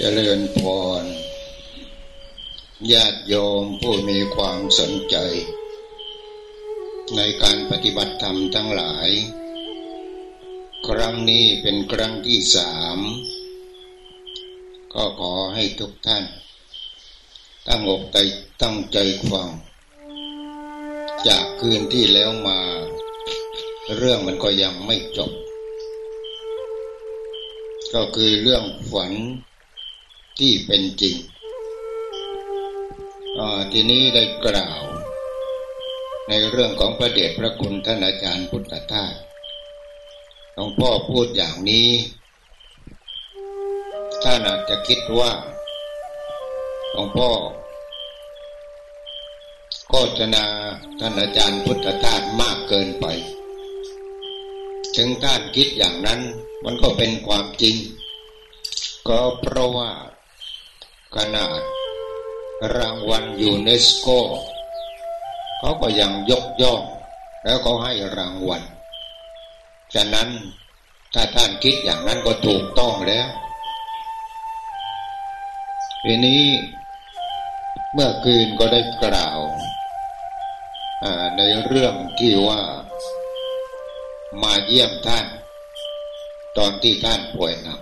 เจริญพรญาติโยมผู้มีความสนใจ ในการปฏิบัติธรรมทั้งหลาย ครั้งนี้เป็นครั้งที่สามก็ขอให้ทุกท่าน ตั้งอกใจตั้งใจฟัง จากคืนที่แล้วมา เรื่องมันก็ยังไม่จบ ก็คือเรื่องฝัน ที่เป็นจริงทีนี้ได้กล่าว ในเรื่องของพระเดชพระคุณท่านอาจารย์พุทธทาสหลวงพ่อพูดอย่างนี้ท่านอาจจะคิดว่าหลวงพ่อโฆษณาท่านอาจารย์พุทธทาสมากเกินไป ถึงท่านคิดอย่างนั้นมันก็เป็นความจริง ก็เพราะว่า ขนาดรางวัลยูเนสโกเขาก็ยังยกย่องแล้วก็ให้รางวัล ฉะนั้นถ้าท่านคิดอย่างนั้นก็ถูกต้องแล้วทีนี้เมื่อคืนก็ได้กล่าวในเรื่องที่ว่ามาเยี่ยมท่าน ตอนที่ท่านป่วยหนัก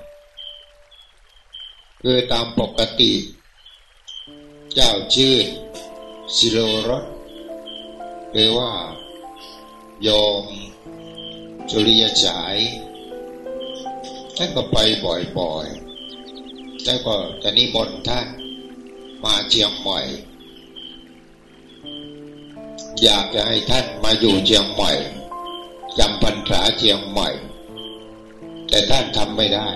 คือตามปกติ เจ้าชื่อสิโลรสหรือว่าโยมจุริยฉายท่านก็ไปบ่อยๆแล้วก็จะนิมนต์ท่านมาเชียงใหม่ อยากจะให้ท่านมาอยู่เชียงใหม่จำพรรษาเชียงใหม่ แต่ท่านทำไม่ได้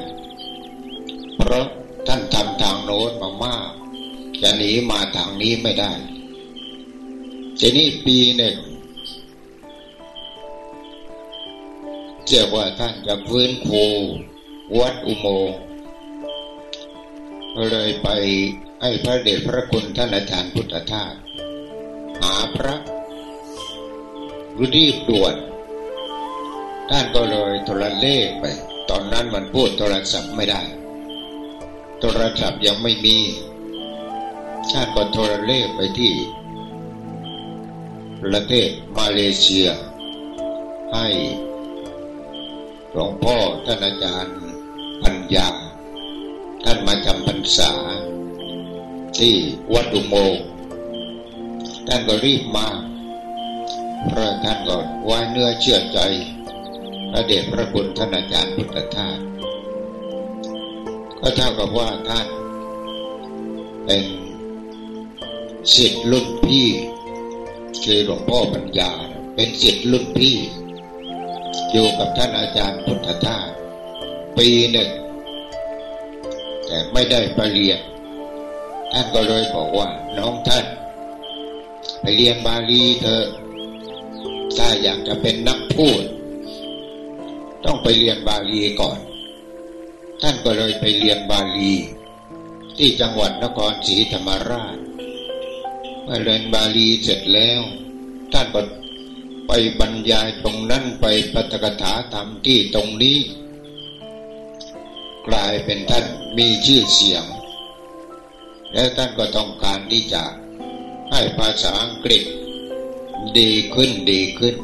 เพราะ ท่านทำทางโน้นมามาก จะหนีมาทางนี้ไม่ได้ทีนี้ปีหนึ่งเจ้าว่าท่านจะฟื้นฟูวัดอุโมงค์เลยไปให้พระเดชพระคุณท่านอาจารย์พุทธทาสหาพระรีบด่วนท่านก็เลยโทรเลขไป ตอนนั้นมันพูดโทรศัพท์ไม่ได้ โทรศัพท์ยังไม่มีชาติก็โทรเลขไปที่ ประเทศมาเลเซีย ให้หลวงพ่อท่านอาจารย์ปัญญา ท่านมาจำพรรษา ที่วัดอุโมงท่านก็รีบมาพระท่านก็ไว้เนื้อเชื่อใจพระเดชพระคุณท่านอาจารย์พุทธทาส ก็เท่ากับว่าท่านเป็นสิทธิ์รุ่นพี่คือหลวงพ่อปัญญา เป็นสิทธิ์รุ่นพี่ อยู่กับท่านอาจารย์พุทธทาสปีหนึ่ง แต่ไม่ได้ไปเรียน ท่านก็เลยบอกว่า น้องท่าน ไปเรียนบาลีเถอะถ้าอยากจะเป็นนักพูด ต้องไปเรียนบาลีก่อน ท่านก็เลยไปเรียนบาลี ที่จังหวัดนครศรีธรรมราชเมื่อเรียนบาลีเสร็จแล้ว ท่านก็ไปบรรยายตรงนั้นไปปฐกถาธรรมที่ตรงนี้ กลายเป็นท่านมีชื่อเสียง แล้วท่านก็ต้องการที่จะให้ภาษาอังกฤษ ดีขึ้นดีขึ้น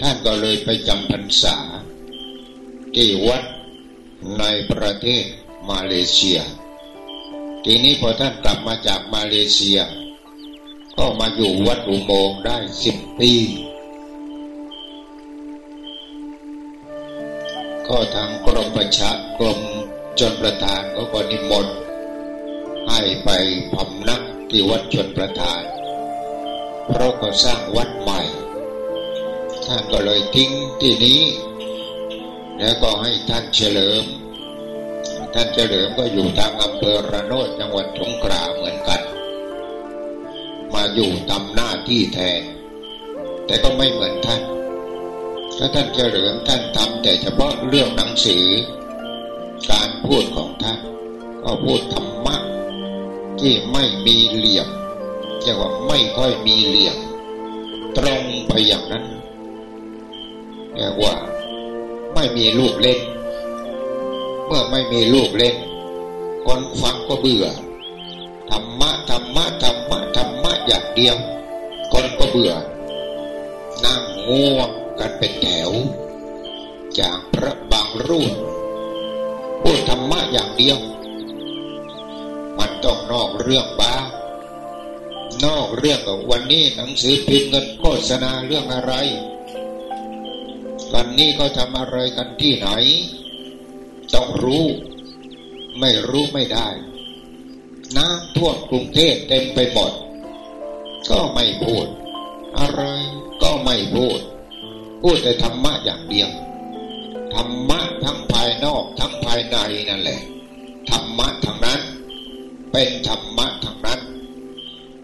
ท่านก็เลยไปจำพรรษา ที่วัด ในประเทศมาเลเซีย ทีนี้พอท่านกลับมาจากมาเลเซีย ก็มาอยู่วัดอุโมงค์ได้สิบปีก็ทางกรมประชากรมจนประธานก็ก็นิมนต์ให้ไปพำนักที่วัดชนประธาน เพราะก็สร้างวัดใหม่ ท่านก็เลยทิ้งที่นี้ แล้วก็ให้ท่านเฉลิม ท่านเฉลิมก็อยู่ทางอำเภอระโนดจังหวัดสงขลาเหมือนกัน มาอยู่ทำหน้าที่แทน แต่ก็ไม่เหมือนท่านถ้าท่านเฉลิมท่านทำแต่เฉพาะเรื่องหนังสือ การพูดของท่าน ก็พูดธรรมะที่ไม่มีเหลี่ยมเรียกว่าไม่ค่อยมีเหลี่ยม ตรงไปอย่างนั้นเรียกว่า ไม่มีลูกเล่น เมื่อไม่มีลูกเล่น คนฟังก็เบื่อธรรมะธรรมะธรรมะธรรมะอย่างเดียว คนก็เบื่อ นั่งง่วงกันเป็นแถว จากพระบางรูปพูดธรรมะอย่างเดียว มันต้องนอกเรื่องบ้างนอกเรื่องกับวันนี้หนังสือพิมพ์เงินโฆษณาเรื่องอะไร วันนี้เขาทำอะไรกันที่ไหน ต้องรู้ ไม่รู้ไม่ได้ น้ำท่วมกรุงเทพเต็มไปหมด ก็ไม่พูด อะไรก็ไม่พูด พูดแต่ธรรมะอย่างเดียวธรรมะทั้งภายนอกทั้งภายในนั่นแหละธรรมะทั้งนั้น เป็นธรรมะทั้งนั้น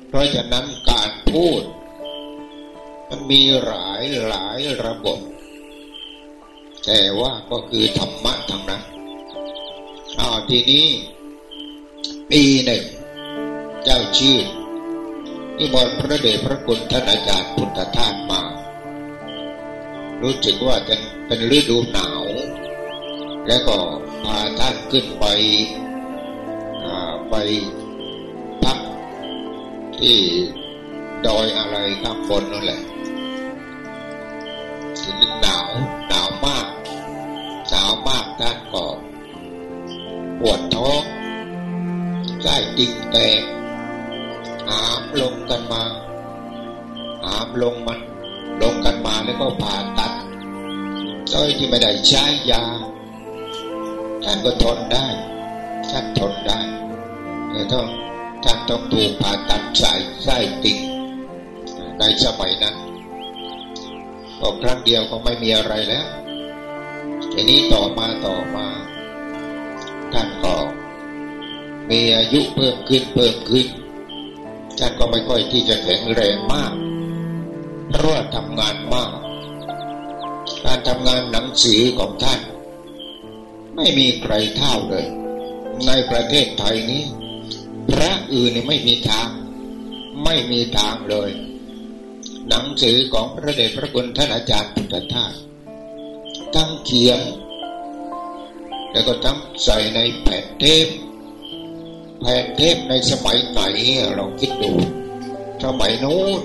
เพราะฉะนั้นการพูด มันมีหลายหลายระบบ แต่ว่าก็คือธรรมะทั้งนั้นอ้าวทีนี้ปีหนึ่ง เจ้าชื่อนี่มนพระเดชพระคุณท่านอาจารย์พุทธทาสมา รู้สึกว่าจะเป็นฤดูหนาว แล้วก็พาท่านขึ้นไปไปทักที่ดอยอะไรข้างบนนั่นแหละ นาวมากท่านปวดท้องใช้ติ่งแตกหามลงกันมาหามลงมันลงกันมาแล้วก็ผ่าตัดโดยที่ไม่ได้ใช้ยาท่านก็ทนได้ท่านทนได้แต่ต้องท่านต้องถูกผ่าตัดสายไส้ติ่งในสมัยนั้นก็ครั้งเดียวก็ไม่มีอะไรแล้ว ทีนี้ต่อมาต่อมาท่านก็มีอายุเพิ่มขึ้นเพิ่มขึ้นท่านก็ไม่ค่อยที่จะแข็งแรงมากเพราะว่าทำงานมาก การทำงานหนังสือของท่าน ไม่มีใครเท่าเลย ในประเทศไทยนี้ พระอื่นไม่มีทาง ไม่มีทางเลย หนังสือของพระเดชพระคุณท่านอาจารย์พุทธทาส ทั้งเขียน แล้วก็ทั้งใส่ในแผ่นเทปแผ่นเทปในสมัยไหนเราคิดดู สมัยนู้น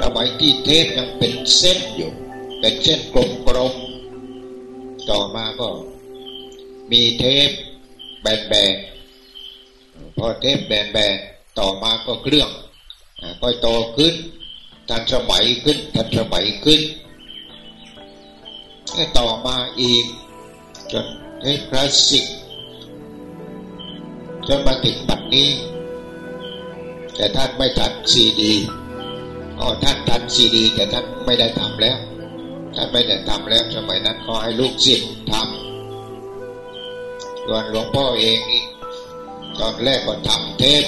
สมัยที่เทปยังเป็นเส้นอยู่ เป็นเส้นกลมๆต่อมาก็มีเทปแบนพอเทปแบนๆต่อมาก็เครื่องก็โตขึ้นทันสมัยขึ้นทันสมัยขึ้น ต่อมาอีก จนเทปคลาสสิกจนมาถึงปัจนี้ แต่ท่านไม่ทันซีดีอ๋อท่านทันซีดี แต่ท่านไม่ได้ทำแล้ว ท่านไม่ได้ทำแล้วสมัยนั้นขอให้ลูกศิษย์ทำส่วนหลวงพ่อเองตอนแรกก็ทำเทป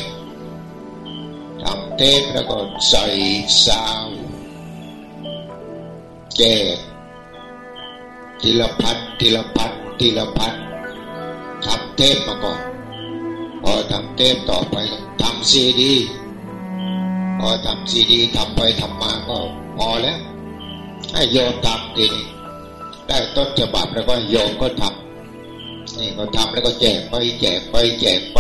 ทำเทปแล้วก็ใส่ซาวแจก ทีละพันทีละพันทีละพันทำเทปมาก่อน พอทำเทปต่อไปทำซีดี พอทำซีดีทำไปทำมาก็พอแล้ว ให้โยมทำทีนี้ได้ต้นฉบับแล้วก็โยมก็ทำนี่ก็ทำแล้วก็แจกไปแจกไปแจกไป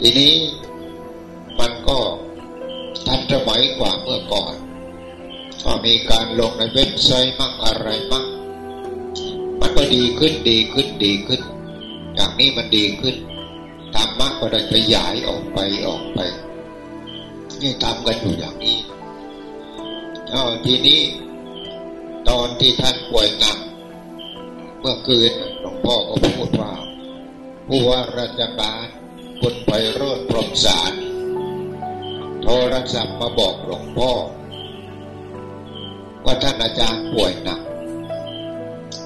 ทีนี้มันก็ทันสมัยกว่าเมื่อก่อน ก็มีการลงในเว็บไซต์มั่งอะไรมั่งมันก็ดีขึ้นดีขึ้นดีขึ้นอย่างนี้มันดีขึ้นธรรมะก็ได้ขยายออกไปออกไป นี่ทำกันอยู่อย่างนี้อ๋อทีนี้ตอนที่ท่านป่วยหนักเมื่อคืนหลวงพ่อก็พูดว่าผู้ว่าราชการคุณไปโรดพรมสารโทรศัพท์มาบอกหลวงพ่อ ว่าท่านอาจารย์ป่วยหนัก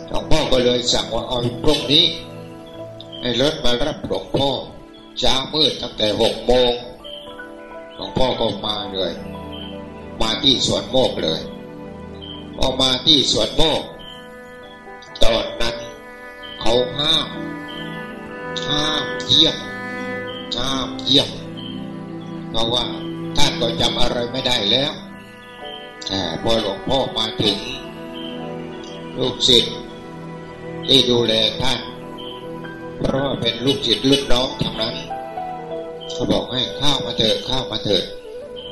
หลวงพ่อก็เลยสั่งว่าเอาพรุ่งนี้ ให้รถมารับหลวงพ่อเช้ามืดตั้งแต่หกโมงหลวงพ่อก็มาเลย มาที่สวนโมกเลยพอมาที่สวนโมก ตอนนั้นเขาห้ามห้ามเยี่ยมห้ามเยี่ยมเพราะว่าท่านก็จำอะไรไม่ได้แล้ว พอหลวงพ่อมาถึง ลูกศิษย์ที่ดูแลท่าน เพราะว่าเป็นลูกจิตลูกน้องทั้งนั้นเขาบอกให้ข้าวมาเถิดข้าวมาเถิด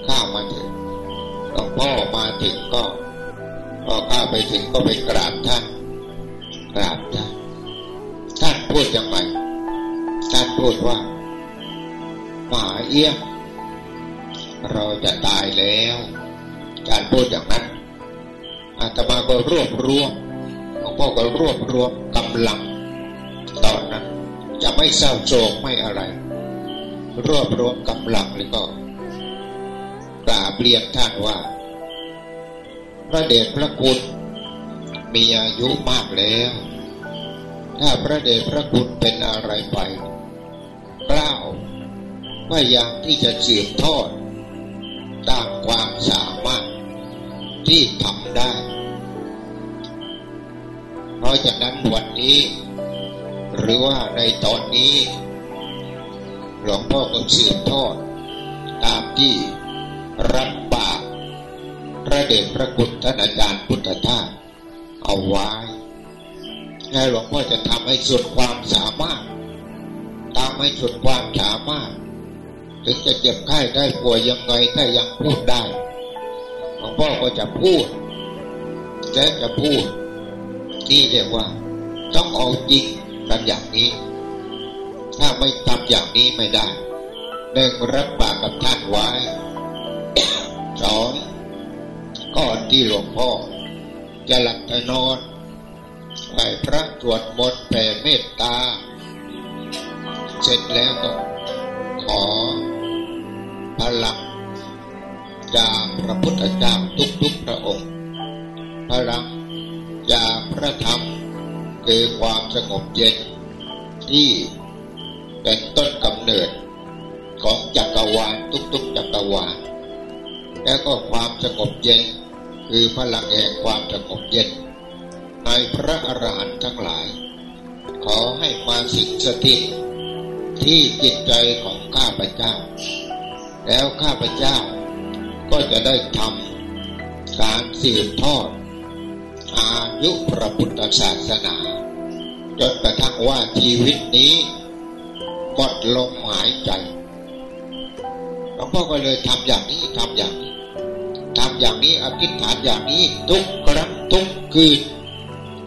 ข้าวมาเถิดหลวงพ่อมาถึงก็พอข้าไปถึงก็ไปกราบท่าน กราบท่านท่านพูดยังไงท่านพูดว่าหมาเอี้ยมเราจะตายแล้ว การพูดอย่างนั้นอาตมาก็รวบรวมหลวงพ่อก็รวบรวมกำลังตอนนั้นจะไม่เศร้าโศกไม่อะไร รวบรวมกำลังแล้วก็กราบเรียนท่านว่า พระเดชพระคุณมีอายุมากแล้ว ถ้าพระเดชพระคุณเป็นอะไรไปกล้าวพยายามที่จะสืบทอด ตามความสามารถที่ทำได้ เพราะฉะนั้นวันนี้ หรือว่าในตอนนี้ หลวงพ่อก็สืบทอด ตามที่รับปากพระเดชพระคุณท่านอาจารย์พุทธทาสเอาไว้และหลวงพ่อจะทำให้สุดความสามารถตามให้สุดความสามารถ ถึงจะเจ็บไข้ได้ป่วยยังไงถ้ายังพูดได้หลวงพ่อก็จะพูดและจะพูด นี่เรียกว่า ต้องเอาจริงกันอย่างนี้ ถ้าไม่ทำอย่างนี้ไม่ได้หนึ่งรับปากกับท่านไว้สองก่อนที่หลวงพ่อ จะหลับจะนอนไหวพระตรวจมนต์แผ่เมตตา เสร็จแล้วก็ขอ พลังจากพระพุทธเจ้าทุกๆพระองค์ พลังจากพระธรรมคือความสงบเย็นที่เป็นต้นกำเนิดของจักรวาลทุกๆจักรวาลแล้วก็ความสงบเย็นคือพลังแห่งความสงบเย็นในพระอรหันต์ทั้งหลาย ขอให้มาสิงสถิตที่จิตใจของข้าพเจ้า แล้วข้าพเจ้าก็จะได้ทำการสืบทอด อายุพระพุทธศาสนาจนกระทั่งว่าชีวิตนี้หมดลมหายใจหลวงพ่อก็เลยทำอย่างนี้ทำอย่างนี้ทำอย่างนี้อธิษฐานอย่างนี้ทุกครั้งทุกคืน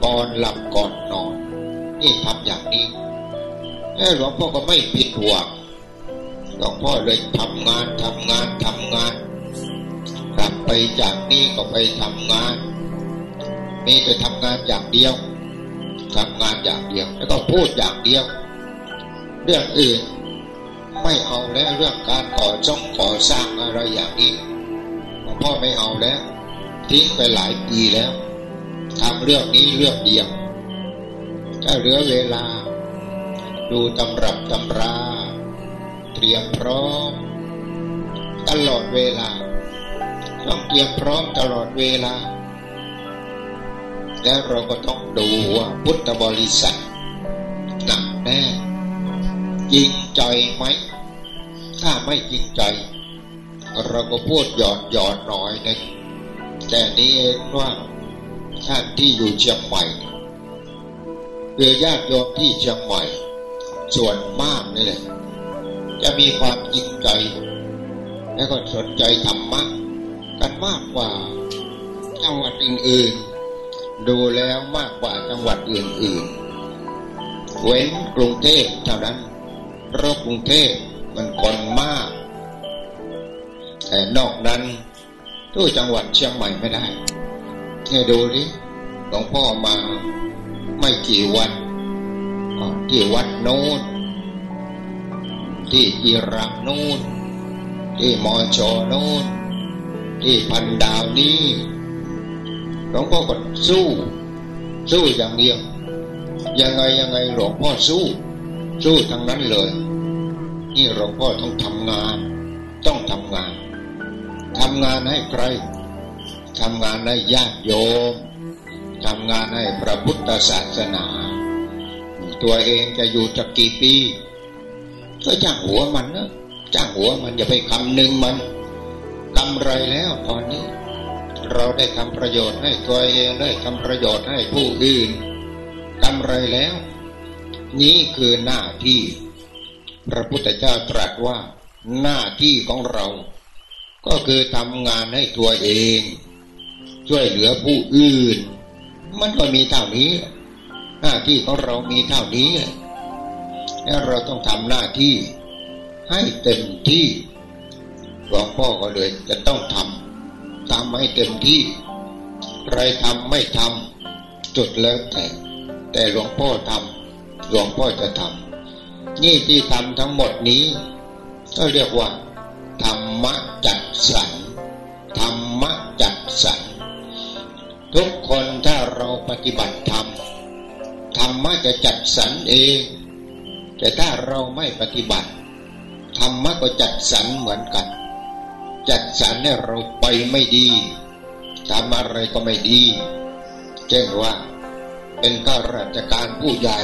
ก่อนหลับก่อนนอน นี่ทำอย่างนี้หลวงพ่อก็ไม่ผิดหวัง หลวงพ่อเลยทำงานทำงานทำงาน กลับไปจากนี้ก็ไปทำงานมีแต่ทำงานอย่างเดียวทำงานอย่างเดียว แล้วก็พูดอย่างเดียว เรื่องอื่นไม่เอาแล้วเรื่องการก่อจ้องก่อสร้างอะไรอย่างนี้หลวงพ่อไม่เอาแล้วทิ้งไปหลายปีแล้วทำเรื่องนี้เรื่องเดียวถ้าเหลือเวลา ดูตำรับตำรา เตรียมพร้อม ตลอดเวลา ต้องเตรียมพร้อมตลอดเวลา แล้วเราก็ต้องดูว่าพุทธบริษัทหนักแน่จริงใจไหม ถ้าไม่จริงใจ เราก็พูดหยอดหยอดหน่อยนึงแต่นี้เองว่าท่านที่อยู่เชียงใหม่คือญาติโยมที่เชียงใหม่ส่วนมากนี่แหละ จะมีความจริงใจ และก็สนใจธรรมะ กันมากกว่าจังหวัดอื่นๆ ดูแล้วมากกว่าจังหวัดอื่นๆ เว้นกรุงเทพเท่านั้น เพราะกรุงเทพมันคนมาก แต่นอกนั้นทุกจังหวัดเชียงใหม่ไม่ได้ให้ดูดิหลวงพ่อมาไม่กี่วันที่วัดโน้น ที่จีรังโน้นที่มอชอโน้นที่พันดาวนี้หลวงพ่อก็สู้ สู้อย่างเดียว ยังไงยังไงหลวงพ่อสู้ สู้ทั้งนั้นเลย นี่หลวงพ่อต้องทำงาน ต้องทำงานทำงานให้ใครทำงานให้ญาติโยมทำงานให้พระพุทธศาสนา ตัวเองจะอยู่จะกี่ปี ก็จ้างหัวมันนะจ้างหัวมันอย่าไปคำหนึ่งมันกำไรแล้วตอนนี้ เราได้ทำประโยชน์ให้ตัวเองได้ทำประโยชน์ให้ผู้อื่นกำไรแล้ว นี้คือหน้าที่ พระพุทธเจ้าตรัสว่า หน้าที่ของเรา ก็คือทำงานให้ตัวเอง ช่วยเหลือผู้อื่น มันก็มีเท่านี้ หน้าที่ของเรามีเท่านี้ แล้วเราต้องทำหน้าที่ให้เต็มที่หลวงพ่อก็เลยจะต้องทำทำให้เต็มที่ ใครทำไม่ทำจุดแล้วแต่ แต่หลวงพ่อทำหลวงพ่อจะทำนี่ที่ทำทั้งหมดนี้ ก็เรียกว่า ธรรมะจัดสรรธรรมะจัดสรรทุกคนถ้าเราปฏิบัติธรรมธรรมะจะจัดสรรเอง แต่ถ้าเราไม่ปฏิบัติธรรมะก็จัดสรรเหมือนกัน จัดสรรให้เราไปไม่ดีทำอะไรก็ไม่ดีเช่นว่า เป็นข้าราชการผู้ใหญ่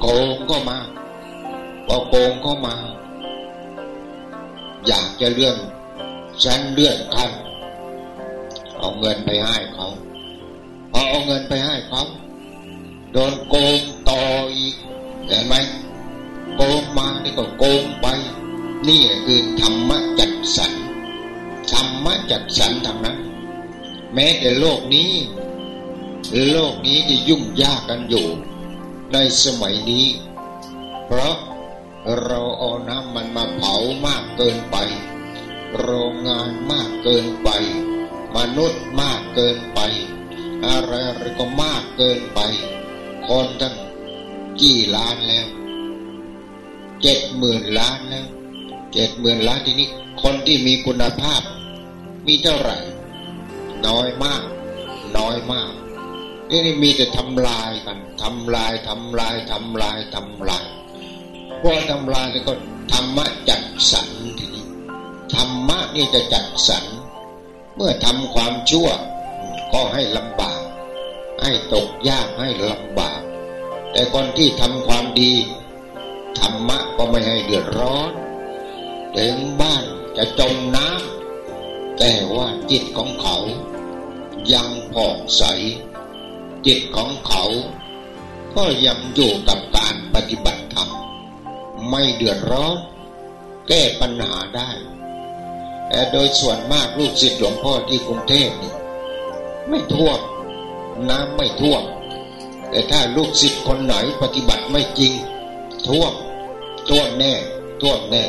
โกงก็มาพอโกงก็มา อยากจะเลื่อนฉันเลื่อนขั้นเอาเงินไปให้เขาพอเอาเงินไปให้เขาโดนโกงต่ออีก เห็นไหมโกงมานี่ก็โกงไป นี่คือธรรมะจัดสรรธรรมะจัดสรรทางนั้น แม้แต่โลกนี้ โลกนี้ที่ยุ่งยากกันอยู่ ในสมัยนี้ เพราะเราเอาน้ำมันมาเผามากเกินไป โรงงานมากเกินไป มนุษย์มากเกินไป อะไรอะไรก็มากเกินไป คนตั้ง กี่ล้านแล้วเจ็ดหมื่นล้านแล้วเจ็ดหมื่นล้านทีนี้ คนที่มีคุณภาพ มีเท่าไหร่ น้อยมาก น้อยมากนี่นี่มีแต่ทำลายกันทำลายทำลายทำลายทำลายพอทำลายแล้วก็ธรรมะจัดสรรทีนี้ธรรมะนี่จะจัดสรรเมื่อทำความชั่ว ก็ให้ลำบาก ให้ตกยากให้ลำบาก แต่คนที่ทำความดีธรรมะก็ไม่ให้เดือดร้อน ถึงบ้านจะจมน้ำแต่ว่าจิตของเขา ยังผ่องใส จิตของเขา ก็ยังอยู่กับการปฏิบัติธรรมไม่เดือดร้อน แก้ปัญหาได้แต่โดยส่วนมากลูกศิษย์หลวงพ่อที่กรุงเทพนี่ไม่ท่วมน้ำไม่ท่วม แต่ถ้าลูกศิษย์คนไหนปฏิบัติไม่จริงท่วมท่วมแน่ท่วมแน่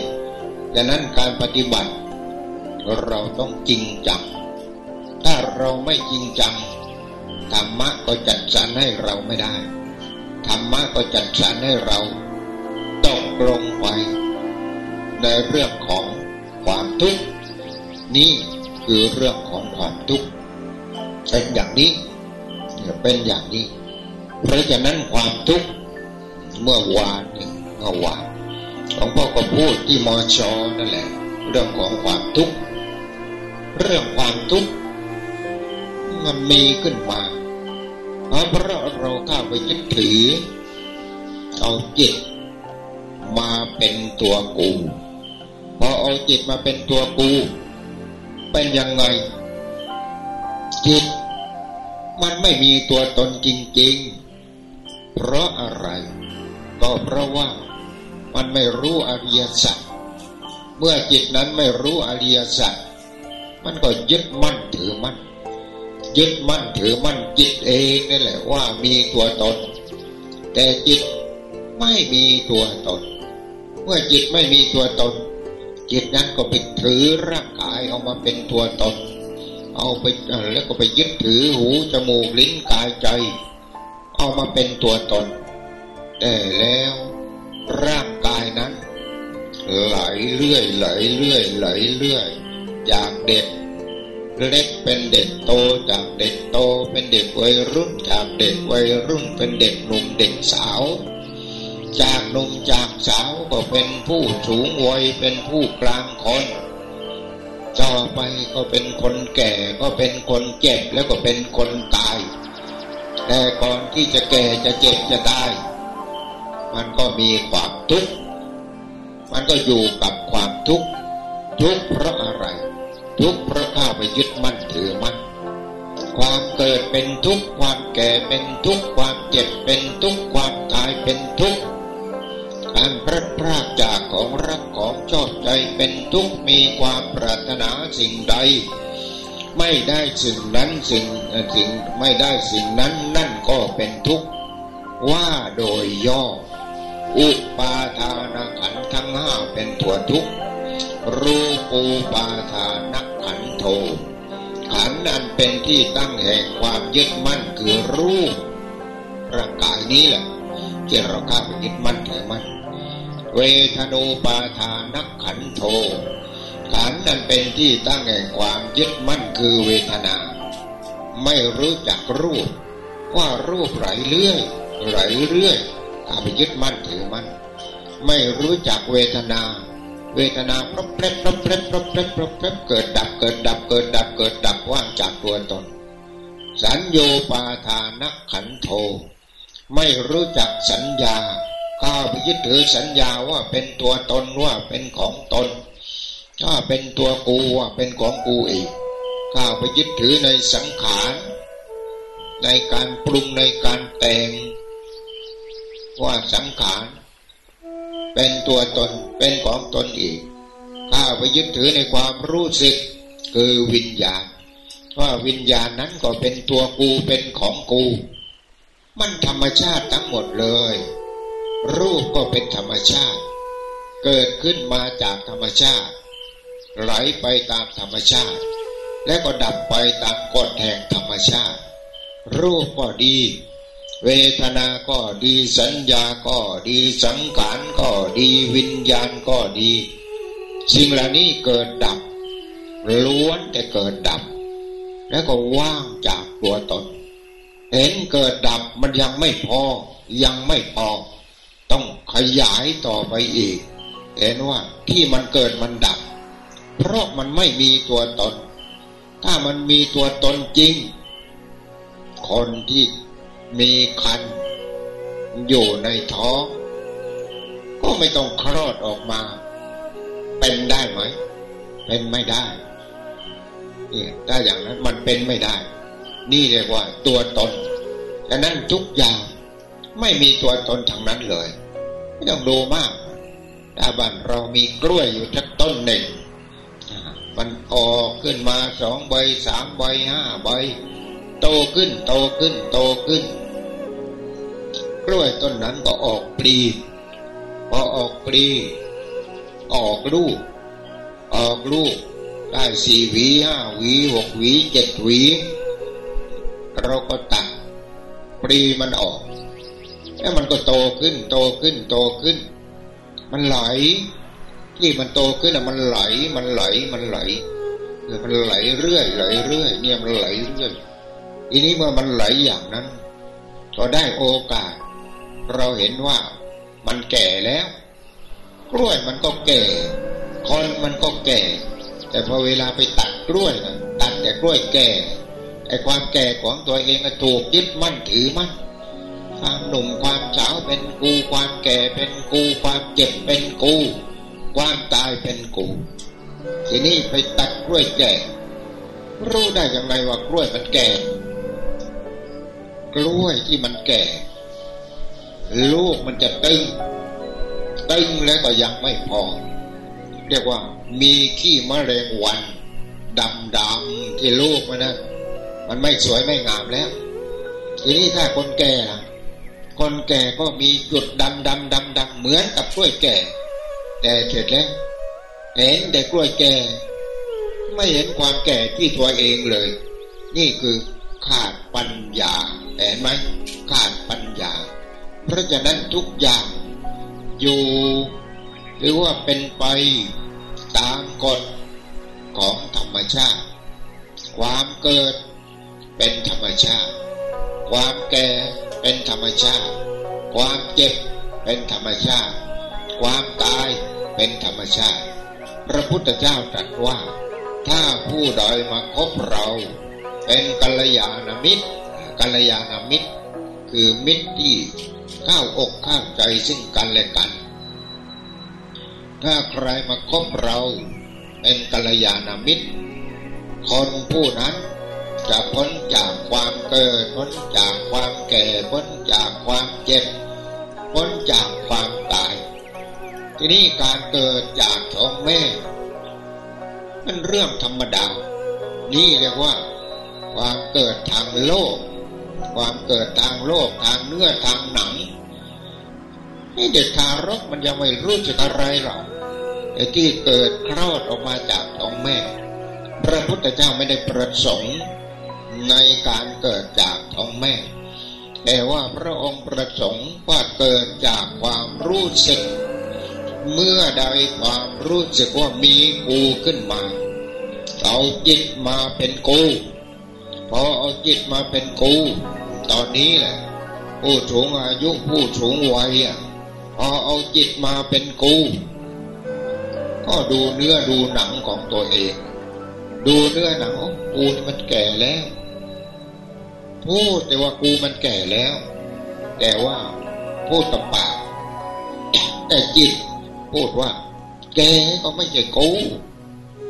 ดังนั้นการปฏิบัติ เราต้องจริงจังถ้าเราไม่จริงจังธรรมะก็จัดสรรให้เราไม่ได้ธรรมะก็จัดสรรให้เราตกลงไปในเรื่องของความทุกข์นี่คือเรื่องของความทุกข์เป็นอย่างนี้เป็นอย่างนี้ เพราะฉะนั้นความทุกข์เมื่อวานเมื่อวานหลวงพ่อก็พูดที่มอชอนั่นแหละ เรื่องของความทุกข์เรื่องความทุกข์มันมีขึ้นมาเพราะเราเข้าไปยึดถือเอาจิตมาเป็นตัวกูพอเอาจิตมาเป็นตัวกู เป็นยังไงจิตมันไม่มีตัวตนจริง ๆ เพราะอะไร ก็เพราะว่ามันไม่รู้อริยสัจเมื่อจิตนั้นไม่รู้อริยสัจมันก็ยึดมั่นถือมั่นยึดมั่นถือมั่นจิตเองนี่แหละว่ามีตัวตน แต่จิตไม่มีตัวตน เมื่อจิตไม่มีตัวตน จิตนั้นก็ไปถือร่างกายเอามาเป็นตัวตน เอาไปแล้วก็ไปยึดถือหูจมูกลิ้นกายใจ เอามาเป็นตัวตน แต่แล้วร่างกายนั้น ไหลเรื่อยไหลเรื่อยไหลเรื่อยจากเด็กเล็กเป็นเด็กโตจากเด็กโตเป็นเด็กวัยรุ่นจากเด็กวัยรุ่นเป็นเด็กหนุ่มเด็กสาว จากหนุ่มจากสาวก็เป็นผู้สูงวัยเป็นผู้กลางคนต่อไปก็เป็นคนแก่ก็เป็นคนเจ็บแล้วก็เป็นคนตาย แต่ก่อนที่จะแก่จะเจ็บจะตาย มันก็มีความทุกข์ มันก็อยู่กับความทุกข์ ทุกข์เพราะอะไร ทุกข์เพราะข้าไปยึดมั่นถือมั่น ความเกิดเป็นทุกข์ ความแก่เป็นทุกข์ ความเจ็บเป็นทุกข์ ความตายเป็นทุกข์ การพลัดพรากจากของรักของชอบใจเป็นทุกข์ มีความปรารถนาสิ่งใดไม่ได้สิ่งนั้นสิ่งสิ่งไม่ได้สิ่งนั้น ก็เป็นทุกข์ ว่าโดยย่อ อุปาทานขันธ์ทั้งห้าเป็นตัวทุกข์ รูปูปาทานขันโท ขันนั้นเป็นที่ตั้งแห่งความยึดมั่นคือรูปร่างกายนี้แหละที่เราข้าไปยึดมั่นถือมั่นเวทนูปาทานักขันโท ขันนั้นเป็นที่ตั้งแห่งความยึดมั่นคือเวทนา ไม่รู้จักรูป ว่ารูปไหลเรื่อยไหลเรื่อยข้าไปยึดมั่นถือมั่นไม่รู้จักเวทนา เวทนาพรบเพลบพรบเพลบพรบเพลบพรบเพลบเกิดดับเกิดดับเกิดดับเกิดดับว่างจากตัวตน สัญโยปาทานขันโท ไม่รู้จักสัญญาข้าไปยึดถือสัญญาว่าเป็นตัวตนว่าเป็นของตนถ้าเป็นตัวกูว่าเป็นของกูอีกข้าไปยึดถือในสังขาร ในการปรุงในการแต่ง ว่าสังขารเป็นตัวตนเป็นของตนอีก ถ้าไปยึดถือในความรู้สึกคือวิญญาณ ว่าวิญญาณนั้นก็เป็นตัวกูเป็นของกู มันธรรมชาติทั้งหมดเลย รูปก็เป็นธรรมชาติ เกิดขึ้นมาจากธรรมชาติ ไหลไปตามธรรมชาติ และก็ดับไปตามกฎแห่งธรรมชาติ รูปก็ดี เวทนาก็ดีสัญญาก็ดีสังขารก็ดีวิญญาณก็ดี สิ่งเหล่านี้เกิดดับ ล้วนแต่เกิดดับ แล้วก็ว่างจากตัวตน เห็นเกิดดับมันยังไม่พอ ยังไม่พอ ต้องขยายต่อไปอีก เห็นว่าที่มันเกิดมันดับ เพราะมันไม่มีตัวตน ถ้ามันมีตัวตนจริง คนที่มีคันอยู่ในท้อง ก็ไม่ต้องคลอดออกมา เป็นได้ไหม เป็นไม่ได้เนี่ยถ้าอย่างนั้นมันเป็นไม่ได้ นี่เรียกว่าตัวตนดังนั้นทุกอย่างไม่มีตัวตนทางนั้นเลย ไม่ต้องดูมากถ้าบ้านเรามีกล้วยอยู่ทักต้นหนึ่งมันออกขึ้นมาสองใบสามใบห้าใบ โตขึ้นโตขึ้นโตขึ้น กล้วยต้นนั้นก็ออกปลีพอออกปลีออกลูก ออกลูกได้สี่หวีห้าหวีหกหวีเจ็ดหวีเราก็ตัดปลีมันออก แล้วมันก็โตขึ้น โตขึ้น โตขึ้น มันไหล ที่มันโตขึ้นอะมันไหล มันไหล มันไหล มันไหลเรื่อยไหลเรื่อย เนี่ยมันไหลเรื่อย ทีนี้เมื่อมันไหลอย่างนั้น ก็ได้โอกาส เราเห็นว่ามันแก่แล้ว กล้วยมันก็แก่ คนมันก็แก่ แต่พอเวลาไปตัดกล้วยนะตัดแต่กล้วยแก่ไอ้ความแก่ของตัวเองถูกยึดมั่นถือมั่นความหนุ่มความสาวเป็นกู ความแก่เป็นกู ความเจ็บเป็นกู ความตายเป็นกู ทีนี้ไปตัดกล้วยแก่ รู้ได้ยังไงว่ากล้วยมันแก่ กล้วยที่มันแก่ ลูกมันจะตึง ตึงแล้วก็ยังไม่พอ เรียกว่ามีขี้มะเร็งวันดำดำที่ลูกมันนะมันไม่สวยไม่งามแล้ว ทีนี้ถ้าคนแก่คนแก่ก็มีจุดดำดำดำดำเหมือนกับกล้วยแก่ แต่เสร็จแล้วเห็นแต่กล้วยแก่ ไม่เห็นความแก่ที่ตัวเองเลย นี่คือ ขาดปัญญาเห็นไหมขาดปัญญา เพราะฉะนั้นทุกอย่างอยู่ หรือว่าเป็นไปตามกฎของธรรมชาติ ความเกิดเป็นธรรมชาติ ความแก่เป็นธรรมชาติ ความเจ็บเป็นธรรมชาติ ความตายเป็นธรรมชาติ พระพุทธเจ้าตรัสว่า ถ้าผู้ใดมาคบเรา เป็นกัลยาณมิตรกัลยาณมิตร คือมิตรที่ข้าวอกข้าวใจซึ่งกันและกัน ถ้าใครมาคบเราเป็นกัลยาณมิตร คนผู้นั้นจะพ้นจากความเกิดพ้นจากความแก่พ้นจากความเจ็บพ้นจากความตาย ทีนี้การเกิดจากท้องแม่ มันเรื่องธรรมดา นี่เรียกว่า ความเกิดทางโลก ความเกิดทางโลกทางเนื้อทางหนังนี่เด็กทารกมันยังไม่รู้จักอะไรหรอกไอ้ที่เกิดคลอดออกมาจากท้องแม่ พระพุทธเจ้าไม่ได้ประสงค์ในการเกิดจากท้องแม่ แต่ว่าพระองค์ประสงค์ว่าเกิดจากความรู้สึก เมื่อใดความรู้สึกว่ามีกูขึ้นมา เอาจิตมาเป็นกู พอเอาจิตมาเป็นกู ตอนนี้แหละผู้สูงอายุผู้สูงวัยอะพอเอาจิตมาเป็นกู ก็ดูเนื้อดูหนังของตัวเอง ดูเนื้อหนังกูนี่มันแก่แล้วพูดแต่ว่ากูมันแก่แล้ว แต่ว่าพูดกับปากแต่จิตพูดว่า แกก็ไม่ใช่กู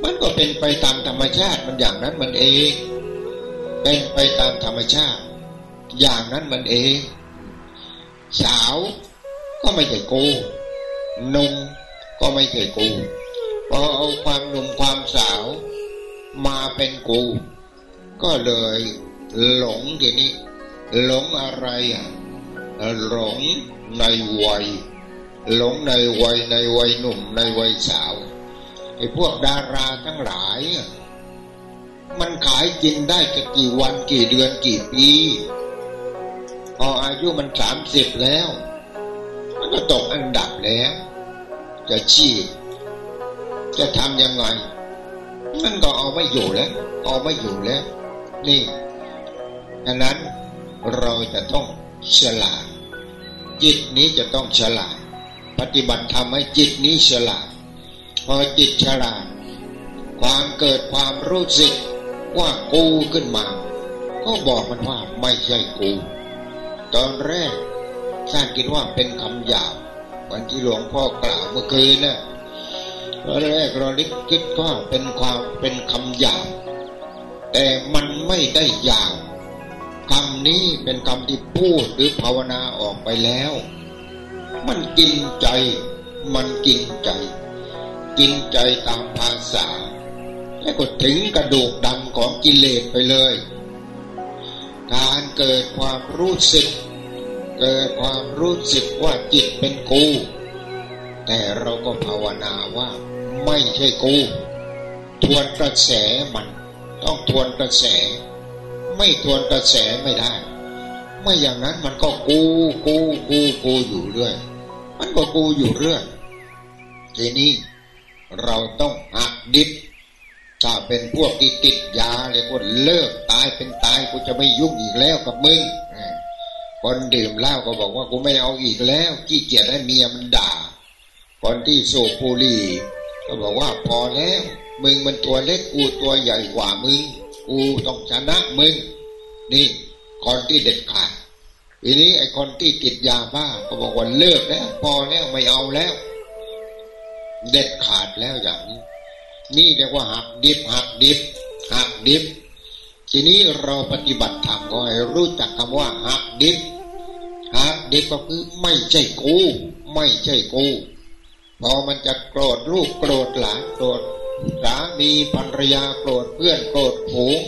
มันก็เป็นไปตามธรรมชาติมันอย่างนั้นมันเอง เป็นไปตามธรรมชาติ อย่างนั้นมันเอง สาวก็ไม่ใช่กูนุ่มก็ไม่ใช่กูพอเอาความหนุ่มความสาว มาเป็นกู ก็เลยหลงทีนี้ หลงอะไรอะหลงในวัย หลงในวัยในวัยหนุ่มในวัยสาวไอ้พวกดาราทั้งหลาย มันขายกินได้กี่วันกี่เดือนกี่ปี พออายุมันสามสิบแล้ว มันก็ตกอันดับแล้ว จะชีพจะทำยังไง มันก็เอาไม่อยู่แล้ว เอาไม่อยู่แล้ว นี่ดังนั้นเราจะต้องฉลาด จิตนี้จะต้องฉลาด ปฏิบัติทำให้จิตนี้ฉลาด พอจิตฉลาด ความเกิดความรู้สึก ว่ากูขึ้นมา ก็บอกมันว่าไม่ใช่กู ตอนแรกสร้างคิดว่าเป็นคำหยาบวันที่หลวงพ่อกล่าวเมื่อคืนนะตอนแรกเราคิดว่าเป็นความเป็นคำหยาบแต่มันไม่ได้หยาบคำนี้เป็นคำที่พูดหรือภาวนาออกไปแล้ว มันกินใจ มันกินใจ กินใจตามภาษา และก็ถึงกระดูกดำของกิเลสไปเลย การเกิดความรู้สึก เกิดความรู้สึกว่าจิตเป็นกู แต่เราก็ภาวนาว่าไม่ใช่กู ทวนกระแสมัน ต้องทวนกระแส ไม่ทวนกระแสไม่ได้ ไม่อย่างนั้นมันก็กูกูกูกูอยู่เรื่อย มันก็กูอยู่เรื่อยทีนี้เราต้องหักดิบ ถ้าเป็นพวกที่ติดยาเลยก็เลิกตายเป็นตายกูจะไม่ยุ่งอีกแล้วกับมึงคนดื่มเหล้าก็บอกว่ากูไม่เอาอีกแล้วขี้เกียจให้เมียมันด่า คนที่สูบบุหรี่ก็บอกว่าพอแล้ว มึงมันตัวเล็กกูตัวใหญ่กว่ามึงกูต้องชนะมึงนี่คนที่เด็ดขาดทีนี้ไอ้คนที่ติดยาบ้าก็บอกว่าเลิกแล้ว พอแล้วไม่เอาแล้ว เด็ดขาดแล้วอย่างนี้ นี่เรียกว่าหักดิบหักดิบหักดิบ ทีนี้เราปฏิบัติธรรมก็ให้รู้จักคำว่าหักดิบหักดิบก็คือไม่ใช่กู ไม่ใช่กู พอมันจะโกรธลูกโกรธหลานโกรธสามีภรรยาโกรธเพื่อนโกรธผูง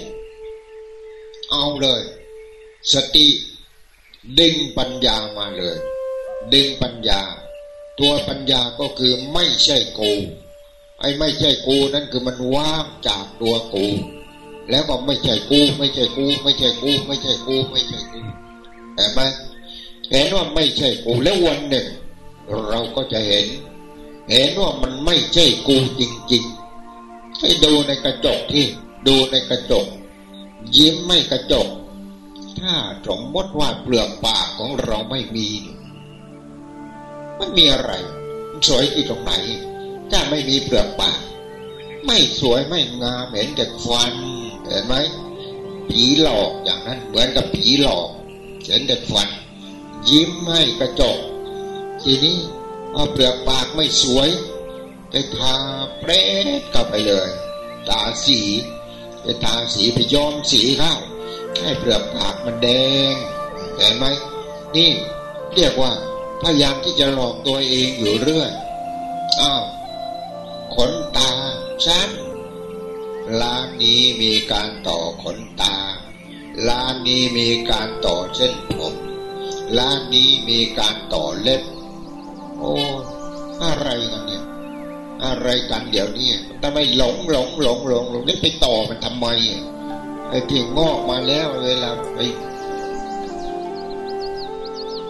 เอาเลย สติ ดึงปัญญามาเลย ดึงปัญญา ตัวปัญญาก็คือไม่ใช่กู ไอ้ไม่ใช่กูนั่นคือมันว่างจากตัวกู แล้วก็ไม่ใช่กู ไม่ใช่กู ไม่ใช่กู ไม่ใช่กู ไม่ใช่กูเห็นไหมเห็นว่าไม่ใช่กูแล้ววันหนึ่ง เราก็จะเห็น เห็นว่ามันไม่ใช่กูจริงๆให้ดูในกระจกที่ดูในกระจก ยิ้มไม่กระจก ถ้าสมมติว่าเปลือกปากของเราไม่มี มันมีอะไร สวยที่ตรงไหน ถ้าไม่มีเปลือกปาก ไม่สวยไม่งามเห็นแต่ฟัน เห็นไหมผีหลอกอย่างนั้นเหมือนกับผีหลอก เห็นแต่ฟัน ยิ้มให้กระจก ทีนี้พอเปลือกปากไม่สวยไปทาเปรตเข้าไปเลยตาสีไปทาสีไปย้อมสีข้าวให้เปลือกปากมันแดงเห็นไหมนี่เรียกว่าพยายามที่จะหลอกตัวเองอยู่เรื่อยอ้าว ขนตาฉันร้านนี้มีการต่อขนตา ร้านนี้มีการต่อเส้นผมร้านนี้มีการต่อเล็บ โอ้อะไรกันเนี่ย อะไรกันเดี๋ยวนี้ทำไมหลงหลงหลงหลงหลงนี่ไปต่อมันทำไมไอ้ที่งอกมาแล้วเวลาไป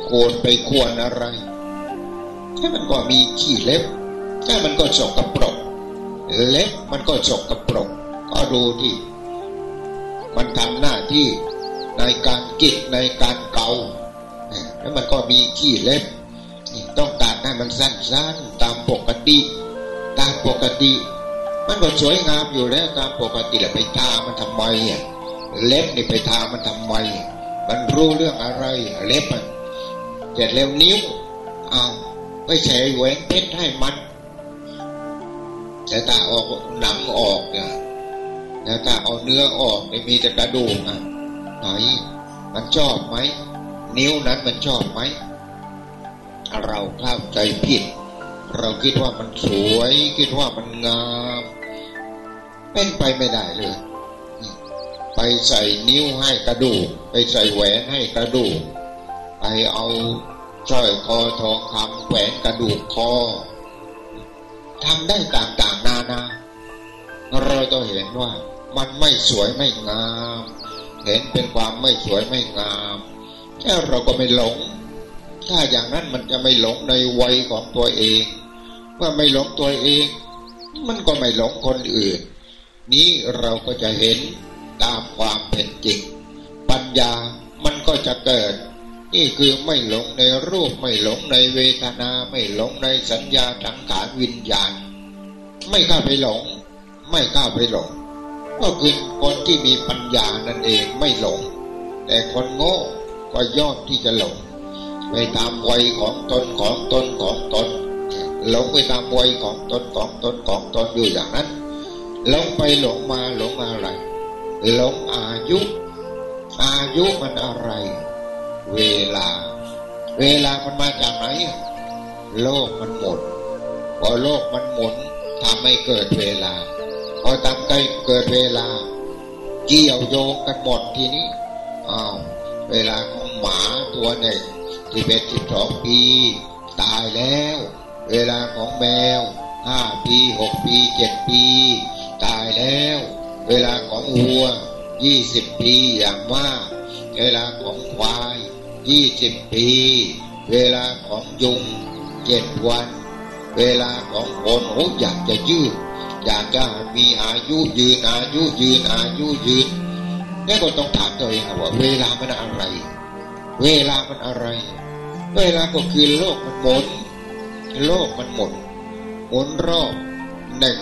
โกนไปควรอะไรแค่มันก็มีขี้เล็บ แค่มันก็สกปรกเล็บมันก็สกปรกก็ดูที่ มันทำหน้าที่ในการกิดในการเกาแล้วมันก็มีขี้เล็บต้องการให้มันสั้นๆตามปกติ ตามปกติ มันก็สวยงามอยู่แล้วตามปกติแหละไปทามันทำไมเล็บนี่ไปทามันทำไมมันรู้เรื่องอะไร เล็บมันเสร็จแล้วนิ้วเอาไปแฉแหวนเพชรให้มัน แต่ตาออกหนังออกเนี่ยแล้วถ้าเอาเนื้อออกไม่มีแต่กระดูกอะไหนมันชอบไหม นิ้วนั้นมันชอบไหม เราเข้าใจผิด เราคิดว่ามันสวย คิดว่ามันงาม เป็นไปไม่ได้เลย ไปใส่นิ้วให้กระดูก ไปใส่แหวนให้กระดูก ไปเอาสร้อยคอทองคำแหวนกระดูกคอ ทำได้ต่างๆนานา เราต้องเห็นว่ามันไม่สวยไม่งาม เห็นเป็นความไม่สวยไม่งามแค่เราก็ไม่หลง ถ้าอย่างนั้นมันจะไม่หลงในวัยของตัวเอง เมื่อไม่หลงตัวเอง มันก็ไม่หลงคนอื่น นี้เราก็จะเห็นตามความเป็นจริง ปัญญามันก็จะเกิด นี่คือไม่หลงในรูปไม่หลงในเวทนา ไม่หลงในสัญญาสังขารวิญญาณ ไม่กล้าไปหลง ไม่กล้าไปหลง ก็คือคนที่มีปัญญานั่นเองไม่หลง แต่คนโง่ก็ย่อมที่จะหลง ไปตามวัยของตนของตนของตนหลงไปตามวัยของตนของตนของตนอยู่อย่างนั้นหลงไปหลงมาหลงอะไรหลงอายุ อายุมันอะไร เวลา เวลามันมาจากไหน โลกมันหมุนพอโลกมันหมุนทำให้เกิดเวลา พอทำใกล้เกิดเวลา เกี่ยวโยงกันหมดทีนี้อ้าวเวลาของหมาตัวหนึ่งที่เป็นสิบสองปี ตายแล้ว เวลาของแมวห้าปีหกปีเจ็ดปี ตายแล้ว เวลาของวัวยี่สิบปีอย่างมาก เวลาของควายยี่สิบปี เวลาของยุงเจ็ดวัน เวลาของคนโอ้อยากจะยืด อยากจะมีอายุยืนอายุยืนอายุยืนนี่ก็ต้องถามตัวเองว่า เวลามันอะไร เวลามันอะไร เวลาก็คือโลกมันหมุนโลกมันหมุนหมุนรอบหนึ่ง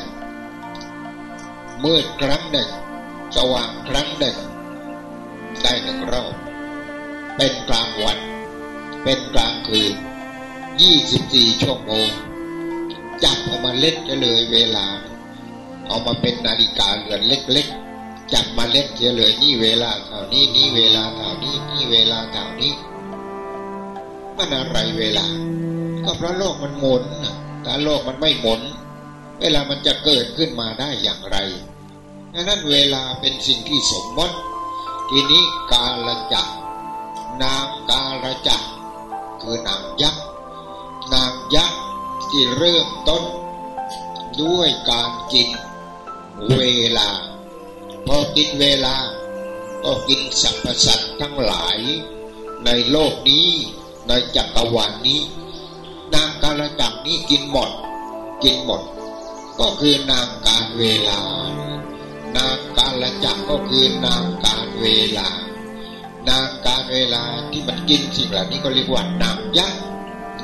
มืดครั้งหนึ่งสว่างครั้งหนึ่ง ได้หนึ่งรอบ เป็นกลางวัน เป็นกลางคืนยี่สิบสี่ชั่วโมง จับออกมาเล่นจะเลยเวลา เอามาเป็นนาฬิกาเรือนเล็กๆ จับมาเล่นเสียเลยนี่เวลาเท่านี้นี่เวลาเท่านี้นี่เวลาเท่านี้มันอะไรเวลา ก็เพราะโลกมันหมุนถ้าโลกมันไม่หมุน เวลามันจะเกิดขึ้นมาได้อย่างไรดังนั้นเวลาเป็นสิ่งที่สมมติ ทีนี้กาลจักนางกาลจักคือนางยักษ์นางยักษ์ที่เริ่มต้น ด้วยการกินเวลา พอกินเวลา ก็กินสรรพสัตว์ทั้งหลาย ในโลกนี้ในจักรวาลนนี้ นางกาลจักนี้กินหมด กินหมด ก็คือนางการเวลา นากาลจักก็คือนางการเวลา นางการเวลาที่มันกินสิ่งเหล่านี้ก็เรียกว่านางยักษ์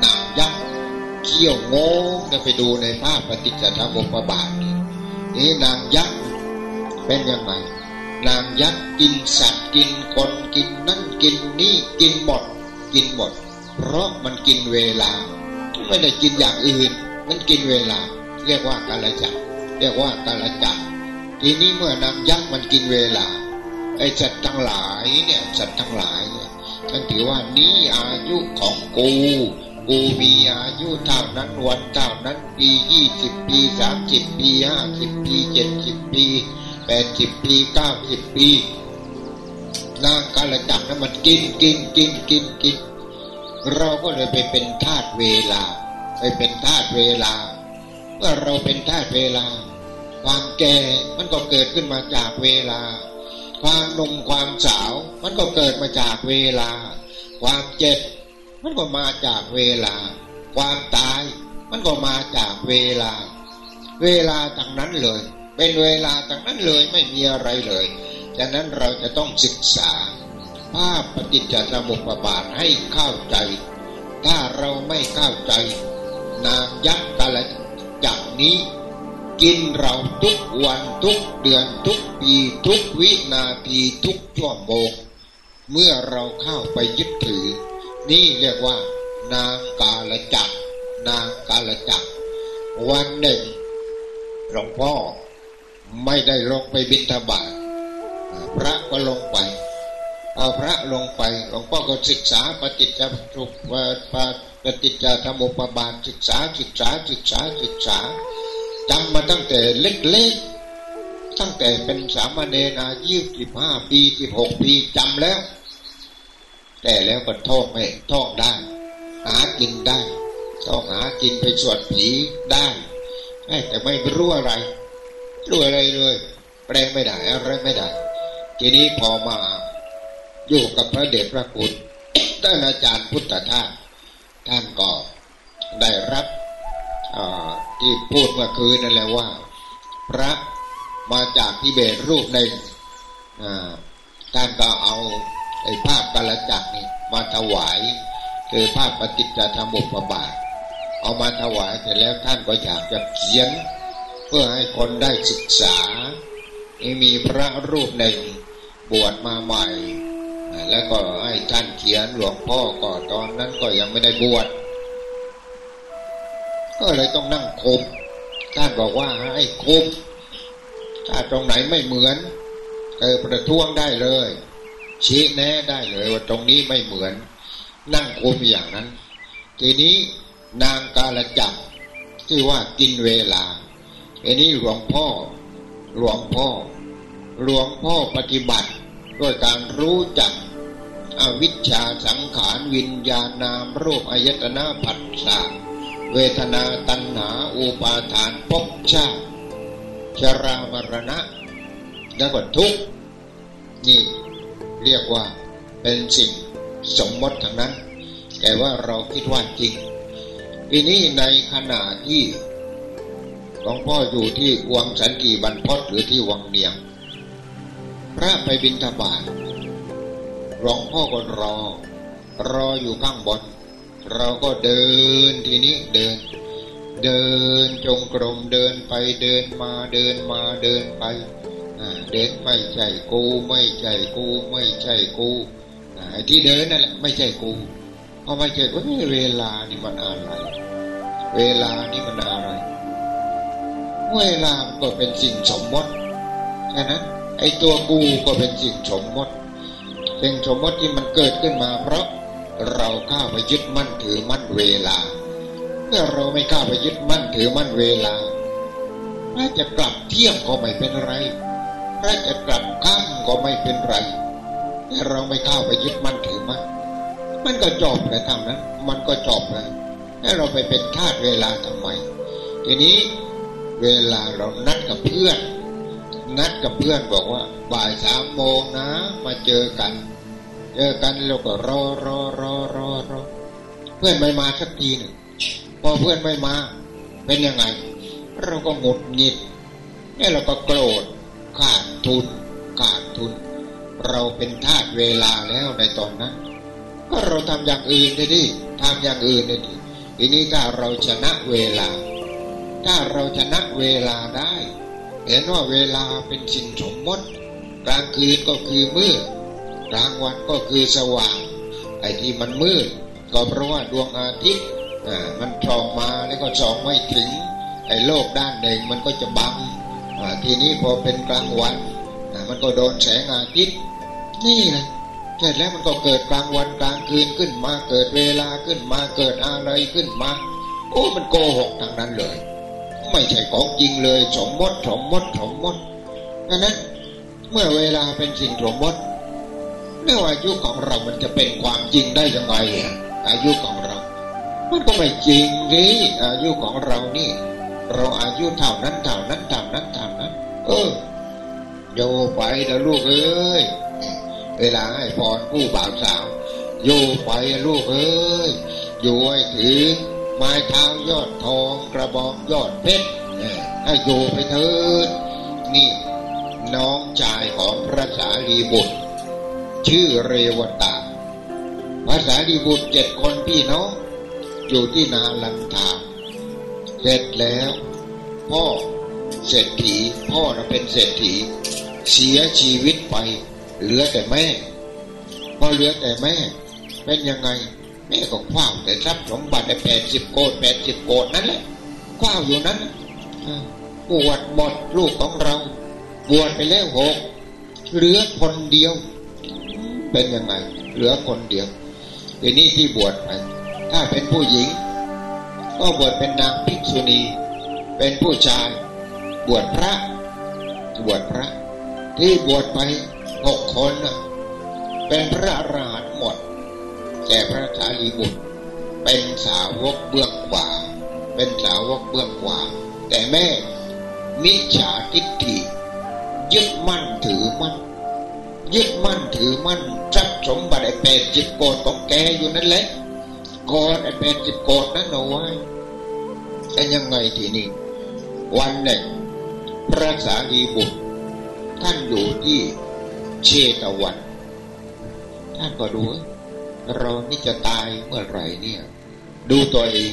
นางยักษ์เขี้ยวโง่จะไปดูในภาพปฏิจจสมุปบาทนี่นางยักษ์เป็นยังไงนางยักษ์กินสัตว์กินคนกินนั่นกินนี่กินหมด กินหมด เพราะมันกินเวลา ไม่ได้กินอย่างอื่น มันกินเวลา เรียกว่ากาลจักรเรียกว่ากาลจักร ทีนี้เมื่อนางยักษ์มันกินเวลาไอ้สัตว์ทั้งหลายเนี่ยสัตว์ทั้งหลายเนี่ยท่านถือว่านี้อายุของกูกูมีอายุเท่านั้นวันเท่านั้นปียี่สิบปีสามสิบปีห้าสิบปีเจ็ดสิบปีแปดสิบปีเก้าสิบปีนางกาลจักนั้นมันกินกินกินกินกิน เราก็เลยไปเป็นทาสเวลา ไปเป็นทาสเวลา เมื่อเราเป็นทาสเวลา ความแก่มันก็เกิดขึ้นมาจากเวลา ความหนุ่มความสาว มันก็เกิดมาจากเวลา ความเจ็บ มันก็มาจากเวลา ความตาย มันก็มาจากเวลา เวลาทั้งนั้นเลย เป็นเวลาทั้งนั้นเลยไม่มีอะไรเลยฉะนั้นเราจะต้องศึกษาภาพปฏิจจสมุปบาทให้เข้าใจ ถ้าเราไม่เข้าใจ นางยักษ์กะละจักนี้ กินเราทุกวันทุกเดือนทุกปีทุกวินาทีทุกชั่วโมงเมื่อเราเข้าไปยึดถือ นี่เรียกว่า นางกาลจักนางกาลจักวันหนึ่งหลวงพ่อไม่ได้ลงไปบิณฑบาตพระก็ลงไป เอาพระลงไปหลวงพ่อก็ศึกษาปฏิจจสุปปฏิจจสมุปบาทศึกษาศึกษาศึกษาศึกษา จำมาตั้งแต่เล็กๆ ตั้งแต่เป็นสามเณรอายุสิบห้าปีสิบหกปีจำแล้ว แต่แล้วก็ท่องไม่ท่องได้ หากินได้ท่องหากินไปสวดผีได้แต่ไม่รู้อะไรรู้อะไรเลยแปลงไม่ได้อะไรไม่ได้ ทีนี้พอมาอยู่กับพระเดชพระคุณท่านอาจารย์พุทธทาสท่านก็ได้รับ ที่พูดเมื่อคืนนั่นแหละว่า พระมาจากทิเบตรูปหนึ่งท่านก็เอาไอ้ภาพกาลจักรนี่มาถวาย คือภาพปฏิจจธรรมุปบาท เอามาถวายเสร็จแล้วท่านก็อยากจะเขียน เพื่อให้คนได้ศึกษามีพระรูปหนึ่งบวชมาใหม่ แล้วก็ให้ท่านเขียนหลวงพ่อก่อนตอนนั้นก็ยังไม่ได้บวช ก็เลยต้องนั่งคุมท่านบอกว่าให้คุมถ้าตรงไหนไม่เหมือนเออประท้วงได้เลย ชี้แนะได้เลยว่าตรงนี้ไม่เหมือน นั่งคุมอย่างนั้น ทีนี้นางกาลจักที่ว่ากินเวลาอันนี้หลวงพ่อหลวงพ่อหลวงพ่อปฏิบัติด้วยการรู้จักอวิชชาสังขารวิญญาณนามรูปอายตนะผัสสะ เวทนาตัณหาอุปาทานภพชาติชรามรณะ แล้วก็ทุกนี่เรียกว่าเป็นสิ่งสมมติทั้งนั้น แต่ว่าเราคิดว่าจริงทีนี้ในขณะที่หลวงพ่ออยู่ที่วังสันกีบรรพตหรือที่วังเนียง พระไปบินทบาทหลวงพ่อก็รอ รออยู่ข้างบน เราก็เดินทีนี้เดิน เดินจงกรมเดินไปเดินมาเดินมาเดินไปเดินไม่ใช่กูไม่ใช่กูไม่ใช่กูไอ้ที่เดินนั่นแหละไม่ใช่กูพอไม่ใช่ก็เวลานี่มันอะไร เวลานี่มันอะไร เวลาก็เป็นสิ่งสมมติแค่นั้นไอ้ตัวกูก็เป็นสิ่งสมมติเป็นสมมติที่มันเกิดขึ้นมาเพราะ เราข้าไปยึดมั่นถือมั่นเวลา เมื่อเราไม่ข้าไปยึดมั่นถือมั่นเวลาถ้าจะกลับเที่ยงก็ไม่เป็นไรถ้าจะกลับค่ำก็ไม่เป็นไรแต่เราไม่ข้าไปยึดมั่นถือมั่นมันก็จบเลยทางนั้น มันก็จบเลยให้เราไปเป็นทาสเวลาทำไม ทีนี้เวลาเรานัดกับเพื่อน นัดกับเพื่อนบอกว่า บ่ายสามโมงนะ มาเจอกัน เจอกันเราก็รอรอรอรอรอเพื่อนไม่มาสักทีหนึ่งพอเพื่อนไม่มา เป็นยังไง เราก็หงุดหงิดนี่เราก็โกรธขาดทุนขาดทุน เราเป็นทาสเวลาแล้วในตอนนั้น ก็เราทำอย่างอื่นได้ดิทำอย่างอื่นได้ดิทีนี้ถ้าเราชนะเวลา ถ้าเราชนะเวลาได้ เห็นว่าเวลาเป็นสิ่งสมมติกลางคืนก็คือมืด กลางวันก็คือสว่าง ไอ้ที่มันมืด ก็เพราะว่าดวงอาทิตย์มันส่องมาแล้วก็ส่องไม่ถึง ไอ้โลกด้านหนึ่งมันก็จะบังทีนี้พอเป็นกลางวันมันก็โดนแสงอาทิตย์นี่ไงเสร็จแล้วมันก็เกิดกลางวันกลางคืนขึ้นมาเกิดเวลาขึ้นมาเกิดอะไรขึ้นมา โอ้มันโกหกทางนั้นเลย ไม่ใช่ของจริงเลยสมมติสมมติสมมติดังนั้นเมื่อเวลาเป็นสิ่งสมมติ เมื่ออายุของเรามันจะเป็นความจริงได้ยังไงอายุของเรา มันก็ไม่จริงดิอายุของเรานี่ เราอายุเท่านั้นเท่านั้นเท่านั้นเท่านั้น เออโยไปนะลูกเอ้ยเวลาให้พรผู้บ่าวสาว โยไปลูกเอ้ยอยู่ให้ถือไม้เท้ายอดทองกระบอกยอดเพชรให้โยไปเถิดนี่ น้องชายของพระสารีบุตร ชื่อเรวตาพระสารีบุตรเจ็ดคนพี่น้องอยู่ที่นาลันทาเสร็จแล้ว พ่อเศรษฐี พ่อนะเป็นเศรษฐี เสียชีวิตไป เหลือแต่แม่พอเหลือแต่แม่ เป็นยังไง แม่ก็คว้าแต่ทรัพย์สมบัติแปดสิบโกดแปดสิบโกดนั่นแหละคว้าอยู่นั้นบวชหมดลูกของเรา บวชไปแล้วหกเหลือคนเดียว เป็นยังไง เหลือคนเดียวทีนี้ที่บวชไปถ้าเป็นผู้หญิง ก็บวชเป็นนางภิกษุณี เป็นผู้ชาย บวชพระ บวชพระ ที่บวชไปหกคนเป็นพระอรหันต์หมด แต่พระสารีบุตร เป็นสาวกเบื้องขวาเป็นสาวกเบื้องขวาแต่แม่มิจฉาทิฏฐิยึดมั่นถือมั่น ยึดมั่นถือมั่นทรัพย์สมบัติไอ้แปดสิบโกดของแกอยู่นั่นแหละกอดไอ้แปดสิบโกดนั้นเอาไว้แต่ยังไงทีนี้วันหนึ่งพระสารีบุตร ท่านอยู่ที่เชตวัน ท่านก็ดูเรานี่จะตายเมื่อไหร่เนี่ย ดูตัวเอง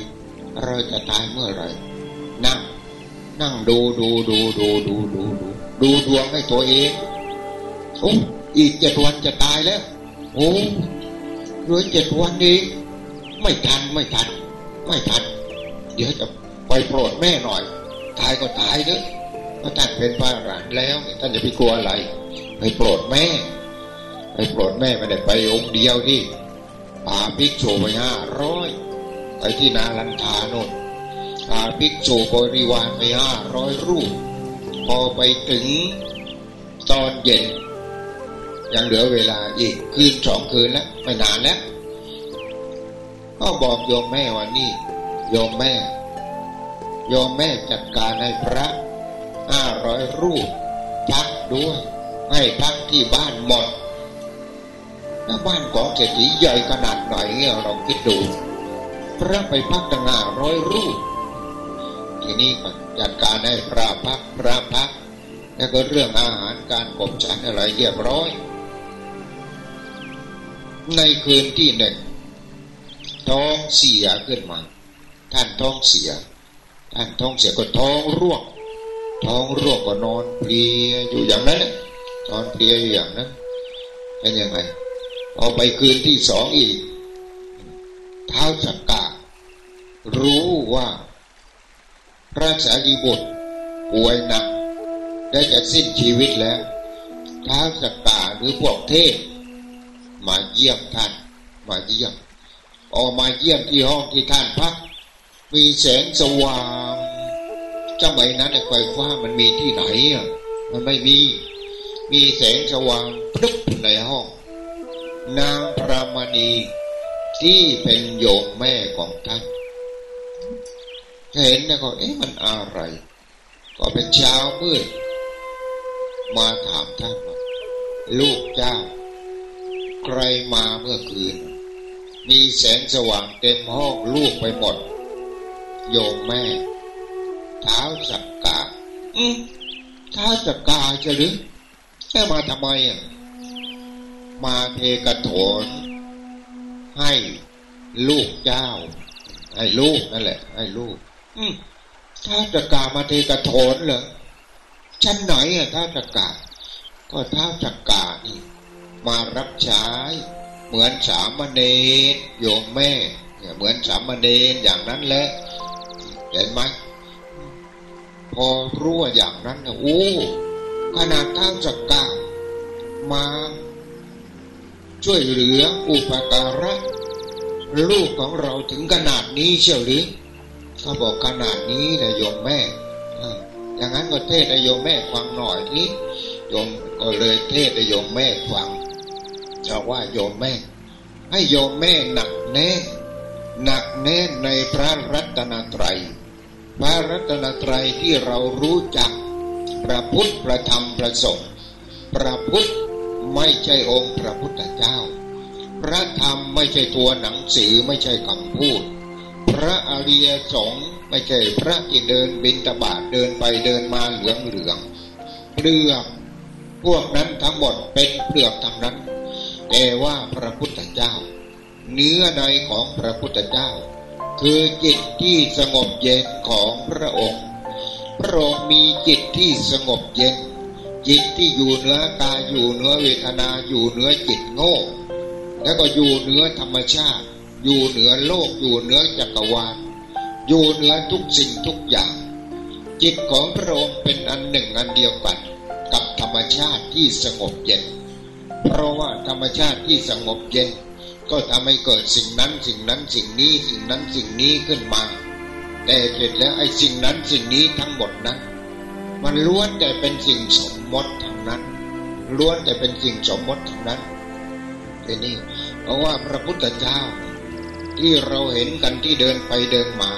เราจะตายเมื่อไหร่ นั่ง นั่งดูดูดูดูดูดูดูดูดวงให้ตัวเองโอ้ อีกเจ็ดวันจะตายแล้ว โอ้เหลือเจ็ดวันนี้ ไม่ทันไม่ทัน ไม่ทัน เดี๋ยวจะไปโปรดแม่หน่อย ตายก็ตายเถอะพราะท่านเป็นพระอรหันต์แล้วท่านจะไปกลัวอะไร ไปโปรดแม่ ไปโปรดแม่ไม่ได้ไปองค์เดียวที่พาภิกษุไปห้าร้อยไปที่นาลันทาโนนพาภิกษุบริวารไปห้าร้อยรูป พอไปถึงตอนเย็น ยังเหลือเวลาอีกคืนสองคืนแล้วไม่นานแล้วก็บอกโยมแม่ว่านี่โยมแม่ โยมแม่จัดการให้พระห้าร้อยรูปพักด้วยให้พักที่บ้านหมดถ้าบ้านของเศรษฐีใหญ่ขนาดไหนเนี่ยเราคิดดูพระไปพักตั้งห้าร้อยรูปทีนี้จัดการให้พระพักพระพักแล้วก็เรื่องอาหารการกบฉันอะไรเรียบร้อย ในคืนที่หนึ่งท้องเสียขึ้นมา ท่านท้องเสีย ท่านท้องเสียก็ท้องร่วง ท้องร่วงก็นอนเพลียอยู่อย่างนั้นนอนเพลียอยู่อย่างนั้นเป็นยังไงพอาไปคืนที่สองอีก เท้าสักกะรู้ว่า พระสารีบุตรป่วยหนัก ได้จะสิ้นชีวิตแล้ว เท้าสักกะหรือพวกเทพ มาเยี่ยมท่าน มาเยี่ยม ออกมาเยี่ยมที่ห้องที่ท่านพัก มีแสงสว่างสมัยนั้นไฟฟ้ามันมีที่ไหนอะมันไม่มี มีแสงสว่างพลึบในห้อง นางพระมณีที่เป็นโยมแม่ของท่านเห็นนะก็เอ๊ะมันอะไร ก็เป็นเช้ามืดมาถามท่านว่าลูกเจ้า ใครมาเมื่อคืน มีแสงสว่างเต็มห้องลูกไปหมด โยมแม่ เท้าสักกาอืมเท้าสักกาจะหรือแค่มาทำไมอะ มาเทกระโถน ให้ลูกเจ้า ให้ลูกนั่นแหละ ให้ลูก อืมถ้าจะกามาเทกระโถนเหรอชั้นไหนอะถ้าจะกาก็ท้าจักกานี่ มารับใช้ เหมือนสามเณรโยมแม่เนี่ยเหมือนสามเณรอย่างนั้นแหละเห็นไหมพอรู้ว่าอย่างนั้นนะโอ้ขนาดท้าวจักกามา ช่วยเหลืออุปการะลูกของเราถึงขนาดนี้เชียวหรือเขาบอกขนาดนี้นะโยมแม่อย่างนั้นก็เทศโยมแม่ฟังหน่อยนี้โยมก็เลยเทศโยมแม่ฟัง จะว่าโยมแม่ ให้โยมแม่หนักแน่หนักแน่ในพระรัตนตรัย พระรัตนตรัยที่เรารู้จัก พระพุทธพระธรรมพระสงฆ์พระพุทธไม่ใช่องค์พระพุทธเจ้า พระธรรมไม่ใช่ตัวหนังสือไม่ใช่คำพูด พระอริยสงฆ์ไม่ใช่พระที่เดินบินตบาทเดินไปเดินมาเหลืองเหลืองเปลือกพวกนั้นทั้งหมดเป็นเปลือกทั้งนั้น แต่ว่าพระพุทธเจ้า เนื้อในของพระพุทธเจ้า คือจิตที่สงบเย็นของพระองค์ พระองค์มีจิตที่สงบเย็น จิตที่อยู่เหนือกายอยู่เหนือเวทนาอยู่เหนือจิตโง่ แล้วก็อยู่เหนือธรรมชาติ อยู่เหนือโลกอยู่เหนือจักรวาลอยู่เหนือทุกสิ่งทุกอย่าง จิตของพระองค์เป็นอันหนึ่งอันเดียวกัน กับธรรมชาติที่สงบเย็น เพราะว่าธรรมชาติที่สงบเย็น ก็ทำให้เกิดสิ่งนั้นสิ่งนั้นสิ่งนี้สิ่งนั้นสิ่งนี้ขึ้นมา แต่เสร็จแล้วไอ้สิ่งนั้นสิ่งนี้ทั้งหมดนั้น มันล้วนแต่เป็นสิ่งสมมติทั้งนั้นล้วนแต่เป็นสิ่งสมมติทั้งนั้นทีนี้เพราะว่าพระพุทธเจ้า ที่เราเห็นกันที่เดินไปเดินมา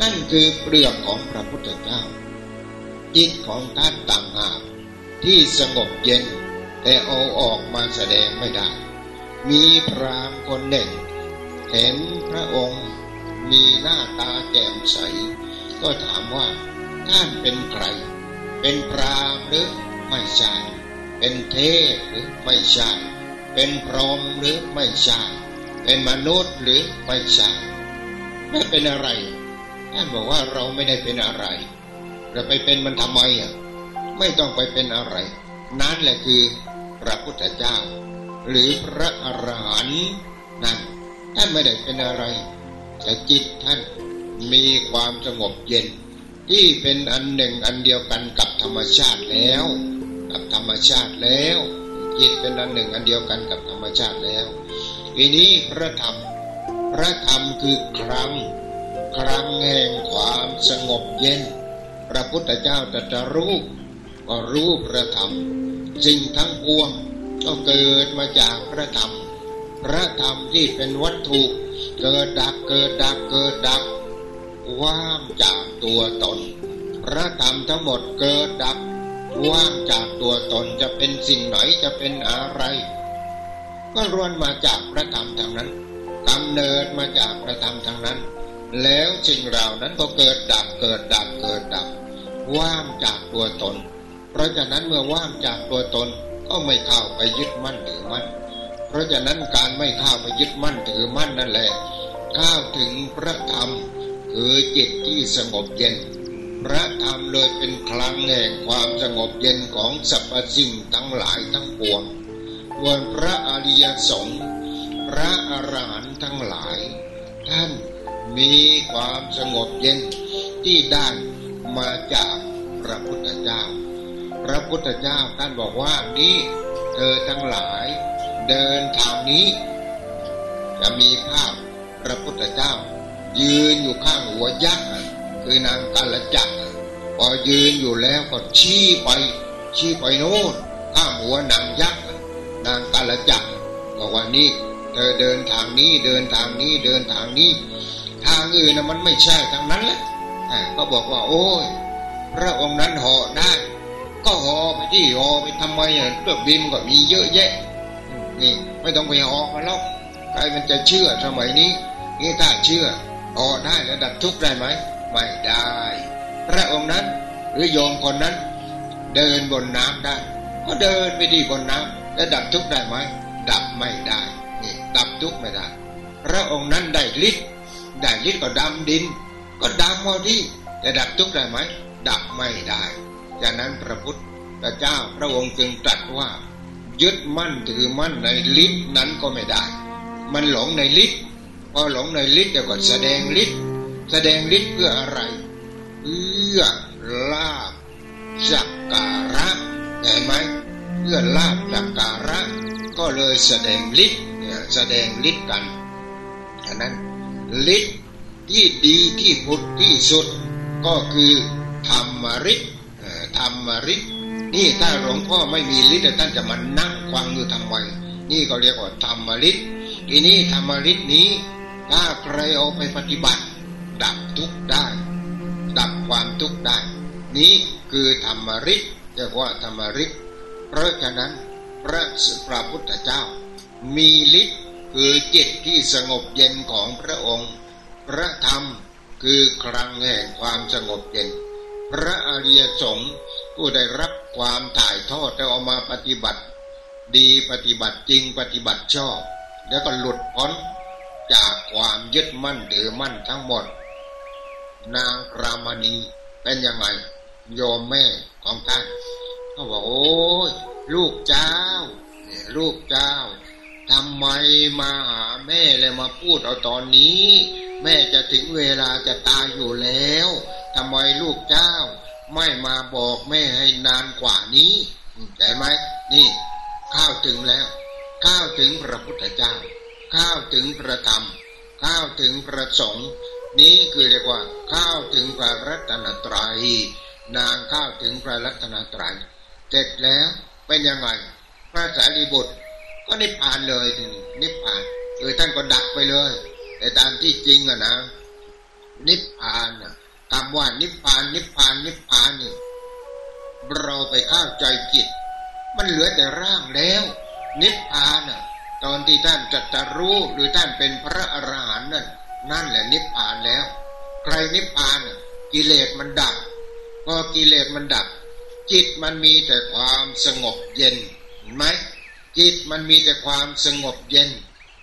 นั่นคือเปลือกของพระพุทธเจ้าจิตของท่านต่างหากที่สงบเย็น แต่เอาออกมาแสดงไม่ได้ มีพรามคนหนึ่ง เห็นพระองค์มีหน้าตาแจ่มใส ก็ถามว่าท่านเป็นใคร เป็นพรามหรือไม่ใช่ เป็นเทพหรือไม่ใช่ เป็นพรหมหรือไม่ใช่ เป็นมนุษย์หรือไม่ใช่ไม่เป็นอะไรท่านบอกว่าเราไม่ได้เป็นอะไรเราไปเป็นมันทำไมอะไม่ต้องไปเป็นอะไร นั่นแหละคือ พระพุทธเจ้า หรือพระอรหันต์นั่นท่านไม่ได้เป็นอะไรแต่จิตท่านมีความสงบเย็น ที่เป็นอันหนึ่งอันเดียวกันกับธรรมชาติแล้ว กับธรรมชาติแล้ว จิตเป็นอันหนึ่งอันเดียวกันกับธรรมชาติแล้วทีนี้พระธรรม พระธรรมคือครั้งครั้งแห่งความสงบเย็น พระพุทธเจ้าตรัสรู้ก็รู้พระธรรม สิ่งทั้งปวงก็เกิดมาจากพระธรรม พระธรรมที่เป็นวัตถุ เกิดดับเกิดดับเกิดดับว่างจากตัวตน พระธรรมทั้งหมดเกิดดับว่างจากตัวตนจะเป็นสิ่งไหนจะเป็นอะไร ก็รวนมาจากพระธรรมทางนั้นกำเนิดมาจากพระธรรมทางนั้น แล้วสิ่งเหล่านั้นก็เกิดดับเกิดดับเกิดดับว่างจากตัวตน ราะฉะนั้นเมื่อว่างจากตัวตนก็ไม่เข้าไปยึดมั่นถือมั่น เพราะฉะนั้นการไม่เข้าไปยึดมั่นถือมั่นนั่นแหละเข้าถึงพระธรรมคือจิตที่สงบเย็น พระธรรมเลยเป็นคลังแห่งความสงบเย็นของสรรพสิ่งทั้งหลายทั้งปวงวนพระอริยสงฆ์พระอรหันต์ทั้งหลาย ท่านมีความสงบเย็นที่ได้มาจากพระพุทธเจ้า ระพุทธเจ้าท่านบอกว่านี่เธอทั้งหลาย เดินทางนี้ จะมีภาพพระพุทธเจ้า ยืนอยู่ข้างหัวยักษ์คือนางกาลจักพอยืนอยู่แล้วก็ชี้ไป ชี้ไปโน่นข้างหัวนางยักษ์นางกาลจักบอกว่านี่เธอเดินทางนี้เดินทางนี้เดินทางนี้ ทางอื่นนะมันไม่ใช่ทางนั้นแหละก็บอกว่า โอ้ยพระองค์นั้นเหาะได้ ก็หอไปที่หอไปทำไมอะเครื่องบินก็มีเยอะแยะ นี่ ไม่ต้องไปหอมาแล้วใครมันจะเชื่อสมัยนี้นี่ถ้าเชื่อหอได้แล้วดับทุกได้ไหมไม่ได้ พระองค์นั้นหรือโยมคนนั้น เดินบนน้ำได้ ก็เดินไปที่บนน้ำแล้วดับทุกได้ไหมดับไม่ได้นี่ดับทุกไม่ได้ พระองค์นั้นได้ฤทธิ์ได้ฤทธิ์ก็ดำดิน ก็ดำพอดีแต่ดับทุกได้ไหมดับไม่ได้ จากนั้นพระพุทธเจ้าพระองค์จึงตรัสว่า ยึดมั่นถือมั่นในฤทธิ์นั้นก็ไม่ได้ มันหลงในฤทธิ์พอหลงในฤทธิ์เดี๋ยวก็แสดงฤทธิ์แสดงฤทธิ์เพื่ออะไรเพื่อลาสักการะเห็นไหมเพื่อลาบสักการะ ก็เลยแสดงฤทธิ์แสดงฤทธิ์กันฉะนั้นฤทธิ์ที่ดีที่พุทธที่สุดก็คือธรรมฤทธิ์ ธรรมฤทธิ์นี่ถ้าหลวงพ่อไม่มีฤทธิ์ท่านจะมานั่งฟังอยู่ทำไมนี่ก็เรียกว่าธรรมฤทธิ์ทีนี้ธรรมฤทธิ์นี้ ถ้าใครเอาไปปฏิบัติ ดับทุกข์ได้ ดับความทุกข์ได้ นี้คือธรรมฤทธิ์เรียกว่าธรรมฤทธิ์เพราะฉะนั้นพระพระพุทธเจ้า มีฤทธิ์คือจิตที่สงบเย็นของพระองค์ พระธรรมคือครังแห่งความสงบเย็น พระอริยสงฆ์ผู้ได้รับความถ่ายทอดแล้วเอามาปฏิบัติ ดีปฏิบัติจริงปฏิบัติชอบ แล้วก็หลุดพ้นจากความยึดมั่นถือมั่นทั้งหมด นางรามณีเป็นยังไงโยมแม่ของท่านก็บอกโอ้ยลูกเจ้าลูกเจ้าทำไมมาหาแม่เลยมาพูดเอาตอนนี้ แม่จะถึงเวลาจะตายอยู่แล้ว ทำไมลูกเจ้า ไม่มาบอกแม่ให้นานกว่านี้เห็นไหมนี่ ข้าวถึงแล้ว ข้าวถึงพระพุทธเจ้า ข้าวถึงพระธรรม ข้าวถึงพระสงฆ์นี้คือเรียกว่า ข้าวถึงพระรัตนตรัย นางข้าวถึงพระรัตนตรัยเสร็จแล้วเป็นยังไงพระสารีบุตร ก็นิพพานเลยทีนี้นิพพานคือท่านก็ดักไปเลย แต่ตามที่จริงอะนะ นิพพานอะ คำว่านิพพานนิพพานนิพพานนี่เราไปเข้าใจผิดมันเหลือแต่ร่างแล้ว นิพพานอะตอนที่ท่านจัตรู้หรือท่านเป็นพระอรหันต์นั่นนั่นแหละนิพพานแล้ว ใครนิพพานกิเลสมันดับพอกิเลสมันดับ จิตมันมีแต่ความสงบเย็นเห็นไหมจิตมันมีแต่ความสงบเย็น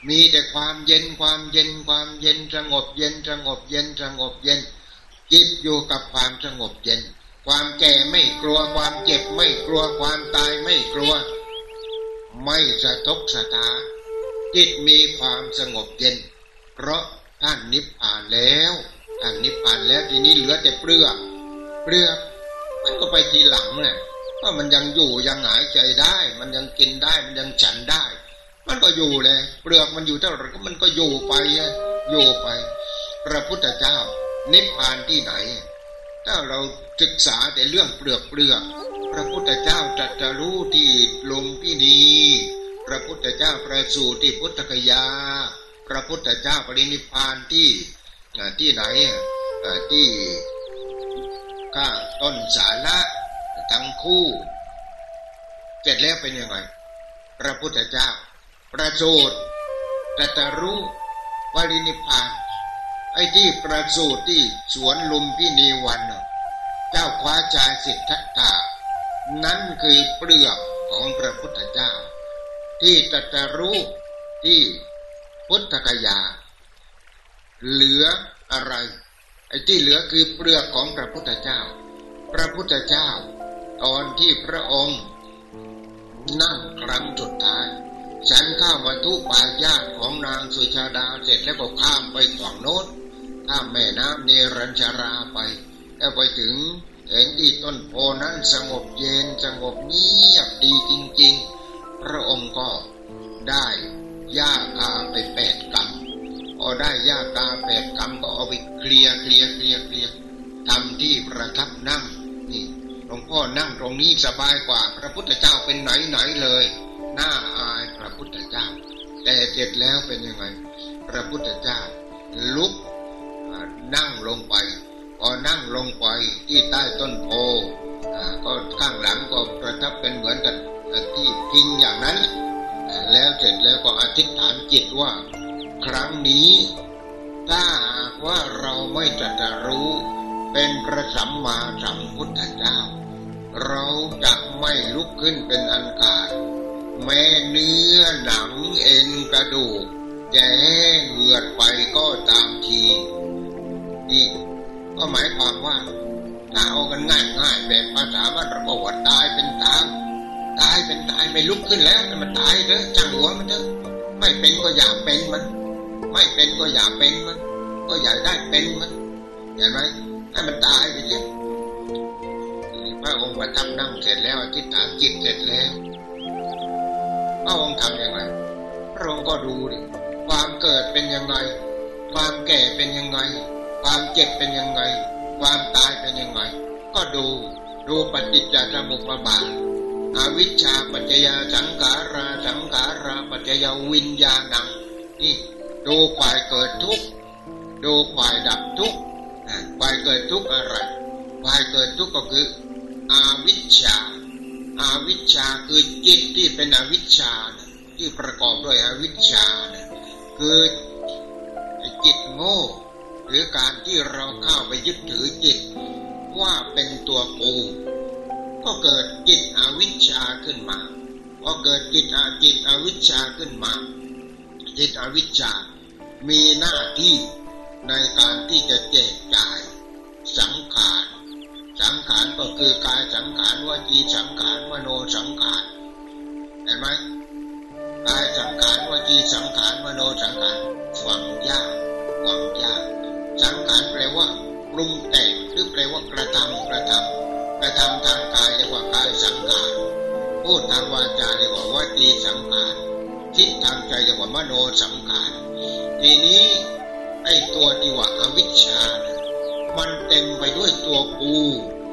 มีแต่ความเย็นความเย็นความเย็นสงบเย็นสงบเย็นสงบเย็น จิตอยู่กับความสงบเย็น ความแก่ไม่กลัวความเจ็บไม่กลัวความตายไม่กลัว ไม่สะทกสะตาจิตมีความสงบเย็น เพราะท่านนิพพานแล้วท่านนิพพานแล้วทีนี้เหลือแต่เปลือกเปลือกมันก็ไปทีหลังเนี่ยว่ามันยังอยู่ยังหายใจได้ มันยังกินได้มันยังฉันได้ มันก็อยู่เลยเปลือกมันอยู่เท่าไหร่ก็มันก็อยู่ไปอยู่ไป พระพุทธเจ้า นิพพานที่ไหน ถ้าเราศึกษาแต่เรื่องเปลือกเปลือกพระพุทธเจ้าจัดจะรู้ที่ลงพินีพระพุทธเจ้าประสูติพุทธคยา พระพุทธเจ้าปรินิพพานที่ที่ไหนที่ข้าต้นสาระทั้งคู่เสร็จแล้วเป็นยังไงพระพุทธเจ้า ประสูติตรัสรู้วรินิพาน ไอ้ที่ประสูติที่สวนลุมพินีวันเจ้าคว้าชายสิทธัตถานั่นคือเปลือกของพระพุทธเจ้า ที่ตรัสรู้ที่พุทธกยา เหลืออะไร ไอ้ที่เหลือคือเปลือกของพระพุทธเจ้า พระพุทธเจ้า ตอนที่พระองค์ นั่งครั้งสุดท้ายฉันข้ามวัตถุปายาตของนางสุชาดาเสร็จแล้วก็ข้ามไปฝั่งโน้น ข้ามแม่น้ำเนรัญชาราไป แล้วไปถึงเห็นที่ต้นโพนั้นสงบเย็นสงบเงียบดีจริง ๆ พระองค์ก็ได้หญ้าคาไปแปดกำพอได้หญ้าคาแปดกำก็เอาไปเคลียเคลียเคลียเคลียทำที่ประทับนั่งนี่หลวงพ่อนั่งตรงนี้สบายกว่าพระพุทธเจ้าเป็นไหนไหนเลยน่าอายพระพุทธเจ้า แต่เสร็จแล้วเป็นยังไง พระพุทธเจ้าลุก นั่งลงไปพอนั่งลงไปที่ใต้ต้นโพก็ข้างหลังก็ประทับเป็นเหมือนกันที่พิงอย่างนั้น แล้วเสร็จแล้วก็อธิษฐานจิตว่า ครั้งนี้ถ้าว่าเราไม่ตรัสรู้ เป็นพระสัมมาสัมพุทธเจ้า เราจะไม่ลุกขึ้นเป็นอันขาดแม้เนื้อหนังเอ็นกระดูกจะแห้งเหือดไปก็ตามที นี่ ก็หมายความว่าถ้าเอากันง่ายง่ายแบบภาษาบ้านเราบอกว่าตายเป็นตายตายเป็นตายไม่ลุกขึ้นแล้วแต่มันตายเถอะช่างหัวมันเถอะไม่เป็นก็อยากเป็นมัน ไม่เป็นก็อยากเป็นมัน ก็อยากได้เป็นมันเห็นไหมให้มันตายไปเลยพระองค์ประทับนั่งเสร็จแล้วอธิษฐานจิตเสร็จแล้วพระองค์ทำยังไงพระองค์ก็ดูดิความเกิดเป็นยังไง ความแก่เป็นยังไง ความเจ็บเป็นยังไง ความตายเป็นยังไง ก็ดูดูปฏิจจสมุปบาทอวิชชาปัจจยาสังขาราสังขาราปัจจยาวิญญาณังนี่ดูควายเกิดทุกข์ดูควายดับทุกข์ควายเกิดทุกข์อะไรควายเกิดทุกข์ก็คืออาวิชชาอาวิชชาคือจิตที่เป็นอวิชชาที่ประกอบด้วยอวิชชาคือจิตโง่ หรือการที่เราเข้าไปยึดถือจิต ว่าเป็นตัวกูก็เกิดจิตอวิชชาขึ้นมาพอเกิดจิตอาจิตอวิชชาขึ้นมา จิตอวิชชา มีหน้าที่ในการที่จะแจกจ่าย สังขาร สังขารก็คือกายสังขารวจีสังขารมโนสังขารเห็นไหมกายสังขารวจีสังขารมโนสังขาร ปรุงแต่งหรือแปลว่ากระทำกระทำกระทำทางกายเรียกว่ากายสังขารพูดทางวาจาเรียกว่าวจีสังขารคิดทางใจเรียกว่ามโนสังขารทีนี้ไอ้ตัวที่ว่าอวิชชา มันเต็มไปด้วยตัวกู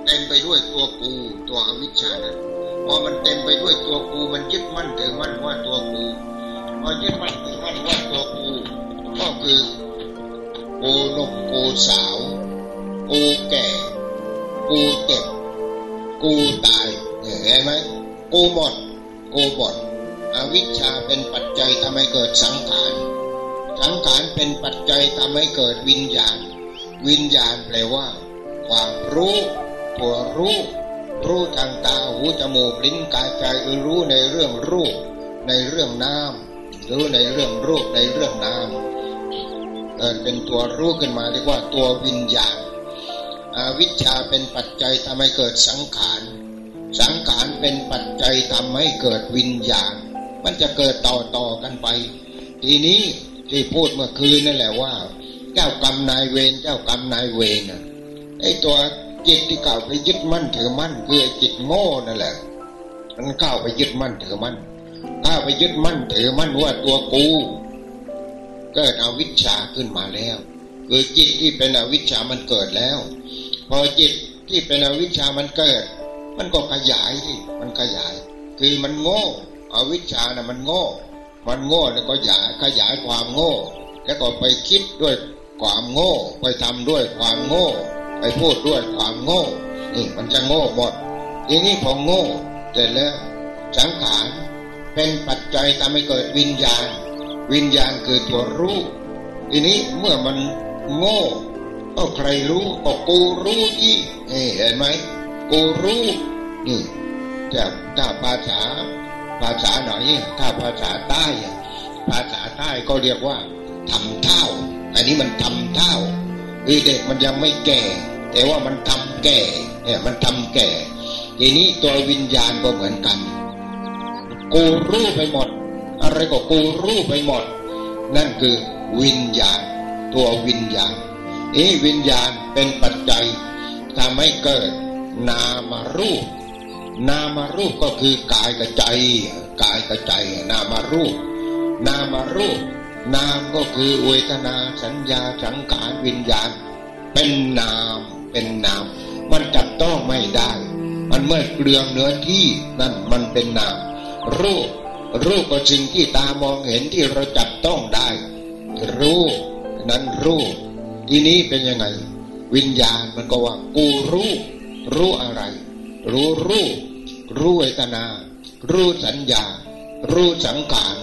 เต็มไปด้วยตัวกูตัวอวิชชานะพอมันเต็มไปด้วยตัวกูมันยึดมั่นถือมั่นว่าตัวกูพอยึดมั่นถือมั่นว่าตัวกู ก็คือกูหนุ่มกูสาว กูแก่ กูเจ็บ กูตายเห็นไหมกูหมด กูหมด อวิชชาเป็นปัจจัยทำให้เกิดสังขาร สังขารเป็นปัจจัยทำให้เกิดวิญญาณ วิญญาณแปลว่า ความรู้ตัวรู้รู้ทางตาหูจมูกลิ้นกายใจรู้ในเรื่องรูป ในเรื่องน้ำรู้ในเรื่องรูปในเรื่องน้ำเกิดเป็นตัวรู้ขึ้นมาเรียกว่าตัววิญญาณ อาวิชชาเป็นปัจจัยทำให้เกิดสังขาร สังขารเป็นปัจจัยทำให้เกิดวิญญาณ มันจะเกิดต่อต่อกันไป ทีนี้ที่พูดเมื่อคืนนั่นแหละว่า เจ้ากรรมนายเวรเจ้ากรรมนายเวรนะไอ้ตัวจิตที่เก่าไปยึดมั่นถือมั่นคือจิตโง่นั่นแหละมันเข้าไปยึดมั่นถือมั่นเข้าไปยึดมั่นถือมั่นว่าตัวกู เกิดอวิชชาขึ้นมาแล้ว คือจิตที่เป็นอวิชชามันเกิดแล้ว พอจิตที่เป็นอวิชชามันเกิด มันก็ขยายที่มันขยาย คือมันโง่อวิชชานะ่ะมันโง่ มันโง่แล้วก็ขยายขยายความโง่ แล้วก็ไปคิดด้วยความโง่ ไปทำด้วยความโง่ ไปพูดด้วยความโง่นี่มันจะโง่หมดทีนี้พอโง่เสร็จแล้วสังขารเป็นปัจจัยทำให้เกิดวิญญาณ วิญญาณคือตัวรู้ทีนี้เมื่อมัน โง่ก็ใครรู้ก็กูรู้ที่นี่เห็นไหมกูรู้นี่แต่ถ้าภาษาภาษาหน่อยถ้าภาษาใต้ภาษาใต้ก็เรียกว่าทำเท่า อันนี้มันทำเท่าคือเด็กมันยังไม่แก่ แต่ว่ามันทำแก่เนี่ยมันทำแก่ทีนี้ตัววิญญาณก็เหมือนกัน กูรู้ไปหมด อะไรก็กูรู้ไปหมด นั่นคือวิญญาณ ตัววิญญาณนี้วิญญาณเป็นปัจจัยทำให้เกิดนามารูป นามารูปก็คือกายกับใจกายกับใจนามารูป นามารูป นามก็คือเวทนาสัญญาสังขารวิญญาณ เป็นนามเป็นนาม มันจับต้องไม่ได้ มันเมื่อเกลืองเนื้อที่นั่นมันเป็นนาม รูป รูปก็สิ่งที่ตามองเห็นที่เราจับต้องได้ รูป นั้นรูปทีนี้เป็นยังไง วิญญาณมันก็ว่ากูรู้ รู้อะไร รู้รูปรู้เวทนา รู้สัญญา รู้สังขาร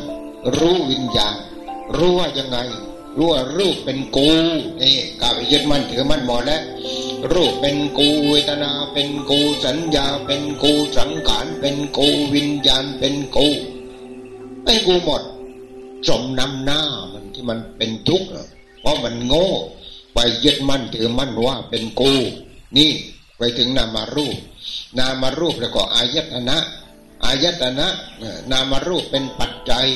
รู้วิญญาณ รู้ว่ายังไง รู้ว่ารูปเป็นกูนี่กาไปยึดมั่นถือมั่นหมดแล้วรูปเป็นกูเวทนาเป็นกูสัญญาเป็นกูสังขารเป็นกูวิญญาณเป็นกูเป็นกูหมดสมนำหน้ามันที่มันเป็นทุกข์ ราะมันโง่ ไปยึดมั่นถือมั่นว่าเป็นกู นี่ไปถึงนามารูป นามารูปแล้วก็อายตนะอายตนะ นามารูปเป็นปัจจัย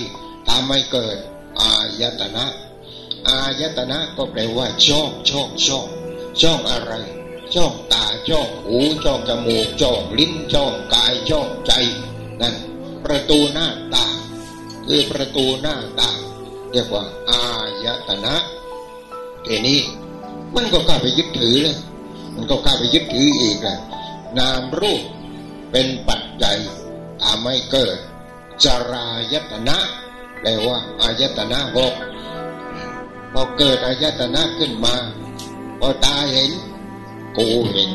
ทำให้เกิดอายตนะ อายตนะก็แปลว่าช่องช่องช่องช่องอะไรชจ้องตาจ้องหูจ้องจมูกจ้องลิ้นจ้องกายจ้องใจนั่นประตูหน้าตาคือประตูหน้าต่างเรียกว่า อายตนะ ทีนี้มันก็กล้าไปยึดถือเลยมันก็กล้าไปยึดถืออีกเลยนามรูปเป็นปัจจัยทำให้เกิดจรายตนะแปลว่าอายตนะหกพอเกิดอายตนะขึ้นมา พอตาเห็น กูเห็น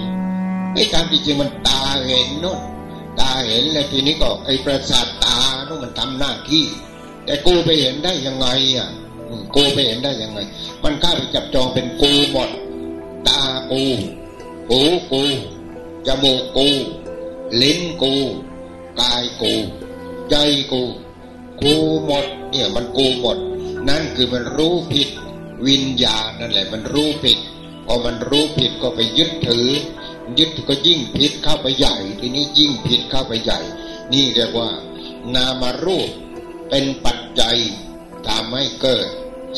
ไอ้ตามจริงมันตาเห็นนู่นตาเห็นแล้วทีนี้ก็ไอ้ประสาทตานู่นมันทำหน้าที่ แต่กูไปเห็นได้ยังไงอะ กูไปเห็นได้ยังไง มันข้าไปจับจองเป็นกูหมด ตากูหูกูจมูกกู ลิ้นกู กายกู ใจกู กูหมด เนี่ยมันกูหมด นั่นคือมันรู้ผิดวิญญาณนั่นแหละ มันรู้ผิดพอมันรู้ผิดก็ไปยึดถือ ยึดก็ยิ่งผิดเข้าไปใหญ่ ทีนี้ยิ่งผิดเข้าไปใหญ่ นี่เรียกว่า นามารูปเป็นปัจจัย ทำให้เกิด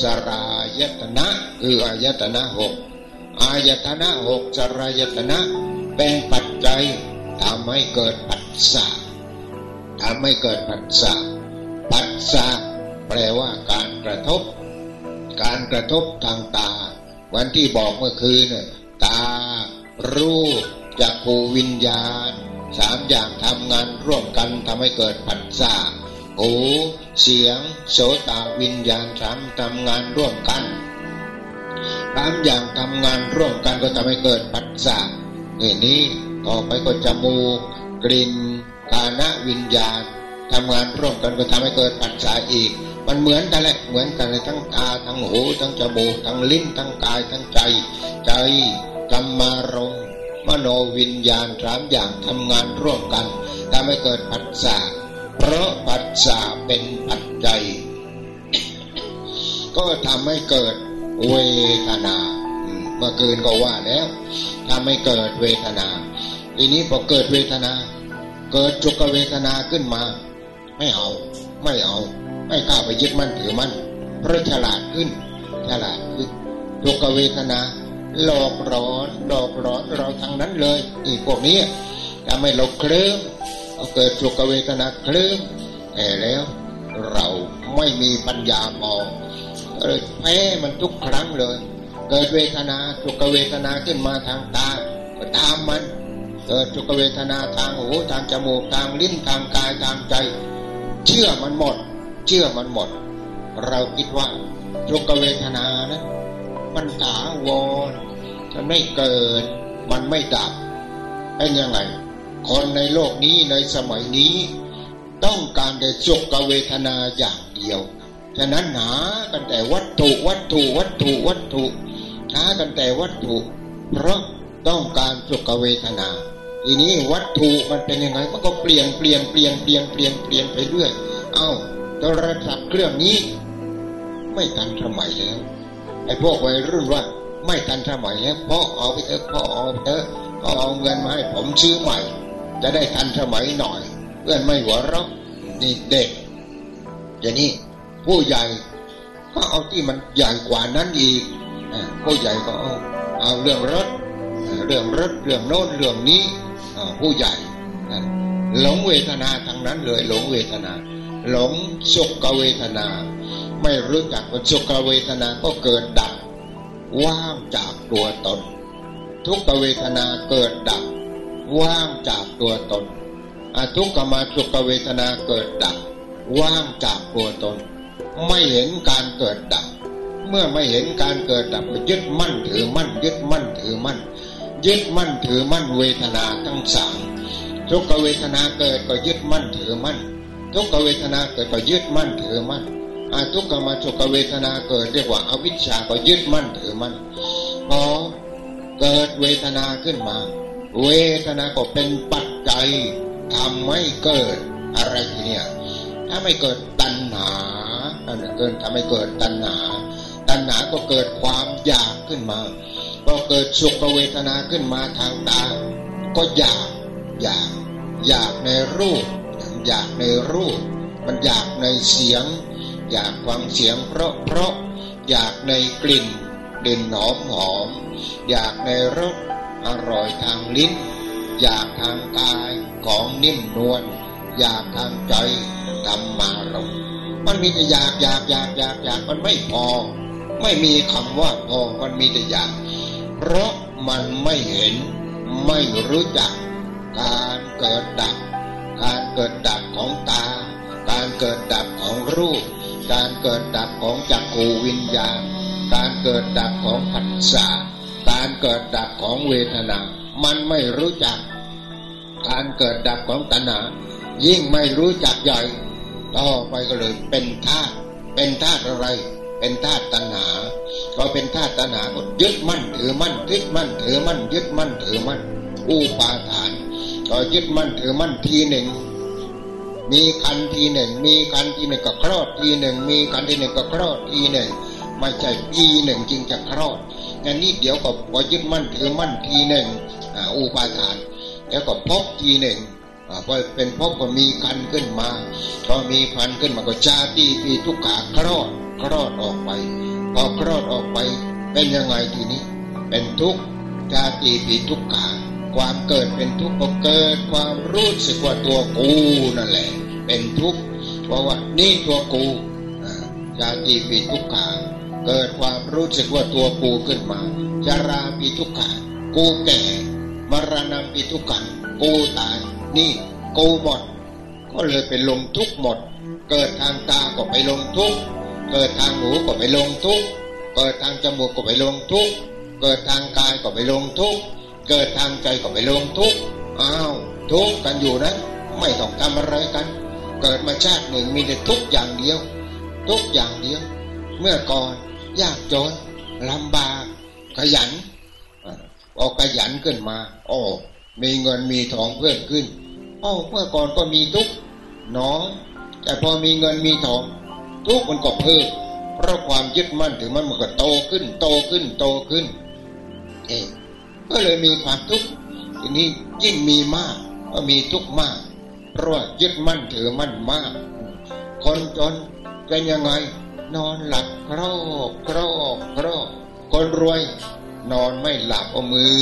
สรายตนะคืออายตนะหกอายตนะหกสรายตนะ เป็นปัจจัยทำให้เกิดปัสสะทำให้เกิดปัสสะปัสสะแปลว่าการกระทบ การกระทบทางตา วันที่บอกเมื่อคืนตา รูปจักรูวิญญาณสามอย่างทำงานร่วมกันทำให้เกิดปัสสะ หูเสียง โสตวิญญาณสามทำงานร่วมกันสามอย่างทำงานร่วมกันก็ทำให้เกิดปัสสะนี่นี้ต่อไปก็จมูกกลิ่นกาณวิญญาณทำงานร่วมกันก็ทำให้เกิดปัจจัยอีก มันเหมือนกันแหละเหมือนกันเลยทั้งตาทั้งหูทั้งจมูกทั้งลิ้นทั้งกายทั้งใจ ใจกรรมารมมโนวิญญาณสามอย่างทำงานร่วมกันทำให้เกิดปัจจัย เพราะปัจจาเป็นปัจจัย ก็ทำให้เกิดเวทนาเมื่อคืนก็ว่าแล้วทำให้เกิดเวทนา ทีนี้พอเกิดเวทนา เกิดจุกเวทนาขึ้นมา ไม่เอา ไม่เอา ไม่กล้าไปยึดมั่นถือมั่นเพราะฉลาดขึ้น ฉลาดขึ้นจุกเวทนา หลอกร้อนหลอกร้อนเราทางนั้นเลยอีกพวกนี้ทำให้เราเคลิ้ม เกิดสุขเวทนาเคลื่อนแต่แล้วเราไม่มีปัญญามองเลยแพ้มันทุกครั้งเลย เกิดเวทนาสุขเวทนาขึ้นมาทางตาก็ตามมัน เกิดสุขเวทนาทางหูทางจมูกทางลิ้นทางกายทางใจ เชื่อมันหมด เชื่อมันหมด เราคิดว่าสุขเวทนานะมันถาวรมันไม่เกิด มันไม่ดับเป็นยังไง คนในโลกนี้ในสมัยนี้ ต้องการแต่สุขเวทนาอย่างเดียว ฉะนั้นหากันแต่วัตถุวัตถุวัตถุวัตถุหากันแต่วัตถุ เพราะต้องการสุขเวทนา ทีนี้วัตถุมันเป็นยังไงมันก็เปลี่ยนเปลี่ยนเปลี่ยนเปลี่ยนเปลี่ยนเปลี่ยนไปเรื่อยเอ้าโทรศัพท์เครื่องนี้ ไม่ทันสมัยแล้วไอ้พวกวัยรุ่นว่าไม่ทันสมัยแล้วพ่อเอาไปเถอะพ่อเอาไปเถอะพ่อเอาเงินมาให้ผมซื้อใหม่ จะได้ทันสมัยหน่อย เพื่อนไม่หัวเราะนี่เด็กอย่างนี้ผู้ใหญ่ก็เอาที่มันใหญ่กว่านั้นอีกผู้ใหญ่ก็เอาเอาเรื่องรถเรื่องรถเรื่องโน้นเรื่องนี้ผู้ใหญ่หลงเวทนาทั้งนั้นเลยหลงเวทนา หลงสุขเวทนา ไม่รู้จักว่าสุขเวทนาก็เกิดดับว่างจากตัวตน ทุกเวทนาเกิดดับ ว่างจากตัวตน อทุกขมาสุขเวทนาเกิดดับ ว่างจากตัวตน ไม่เห็นการเกิดดับ เมื่อไม่เห็นการเกิดดับยึดมั่นถือมั่น ยึดมั่นถือมั่น ยึดมั่นถือมั่นเวทนาทั้งสามทุกเวทนาเกิดก็ยึดมั่นถือมั่น ทุกเวทนาเกิดก็ยึดมั่นถือมั่นอาทุกขมาสุขเวทนาเกิดเรียกว่าอวิชชาก็ยึดมั่นถือมั่นพอเกิดเวทนาขึ้นมา เวทนาก็เป็นปัจจัยทำให้เกิดอะไรทีเนี่ยถ้าไม่เกิดตัณหาเกินทำให้เกิดตัณหา ตัณหาก็เกิดความอยากขึ้นมา ก็เกิดสุขเวทนาขึ้นมาทางตา ก็อยากอยากอยากในรูป อยากในรูป มันอยากในเสียง อยากฟังเสียงเพราะเพราะอยากในกลิ่นกลิ่นหอมหอม อยากในรส อร่อยทางลิ้น อยากทางกายของนิ่มนวลอยากทางใจธรรมารมมันมีแต่อยากอยากอยากอยากอยากมันไม่พอ ไม่มีคำว่าพอมันมีแต่อยาก เพราะมันไม่เห็นไม่รู้จัก การเกิดดับ การเกิดดับของตา การเกิดดับของรูป การเกิดดับของจักรวิญญาณ การเกิดดับของผัสสะ การเกิดดับของเวทนา มันไม่รู้จัก การเกิดดับของตัณหา ยิ่งไม่รู้จักใหญ่ต่อไปก็เลยเป็นธาตุเป็นธาตุอะไร เป็นธาตุตัณหา ก็เป็นธาตุตัณหาก็ยึดมั่นถือมั่นยึดมั่นถือมั่นยึดมั่นถือมั่นอุปาทาน ก็ยึดมั่นถือมั่นทีหนึ่งมีคันทีหนึ่ง มีคันทีหนึ่งก็คลอดทีหนึ่ง มีคันทีหนึ่งก็คลอดทีหนึ่ง ไม่ใช่ปีหนึ่งจึงจะคลอดงั้นนี่เดี๋ยวก็พอยึดมั่นถือมั่นทีหนึ่งอุปาทาน แล้วก็พบทีหนึ่งพอเป็นพบก็มีคันขึ้นมาก็มีคันขึ้นมาก็ชาตีปีทุกขาคลอดคลอดออกไปพอคลอดออกไปเป็นยังไงทีนี้ เป็นทุกข์ชาตีปีทุกขาความเกิดเป็นทุกข์ก็เกิดความรู้สึกว่าตัวกูนั่นแหละ เป็นทุกข์เพราะว่านี่ตัวกูชาตีปีทุกขา เกิดความรู้สึกว่าตัวกูขึ้นมาจาราปีทุกขากูแก่ มรณะปีทุกขังกูตาย นี่กูหมด ก็เลยไปลงทุกหมด เกิดทางตาก็ไปลงทุก เกิดทางหูก็ไปลงทุก เกิดทางจมูกก็ไปลงทุก เกิดทางกายก็ไปลงทุก เกิดทางใจก็ไปลงทุก อ้าวทุกกันอยู่นะไม่ต้องทำอะไรกัน เกิดมาชาติหนึ่งมีแต่ทุกอย่างเดียว ทุกอย่างเดียว เมื่อก่อน ยากจนลำบากขยันพอขยันขึ้นมาโอ้มีเงินมีทองเพิ่มขึ้นโอ้เมื่อก่อนก็มีทุกน้อยแต่พอมีเงินมีทองทุกมันก็เพิ่มเพราะความยึดมั่นถือมันมันก็โตขึ้น โตขึ้นโตขึ้นเองก็เลยมีความทุกข์ทีนี้ยิ่งมีมากก็มีทุกข์มาก เพราะยึดมั่นถือมั่นมาก คนจนเป็นยังไง นอนหลับครอบครอบครอบคนรวย นอนไม่หลับเอามือ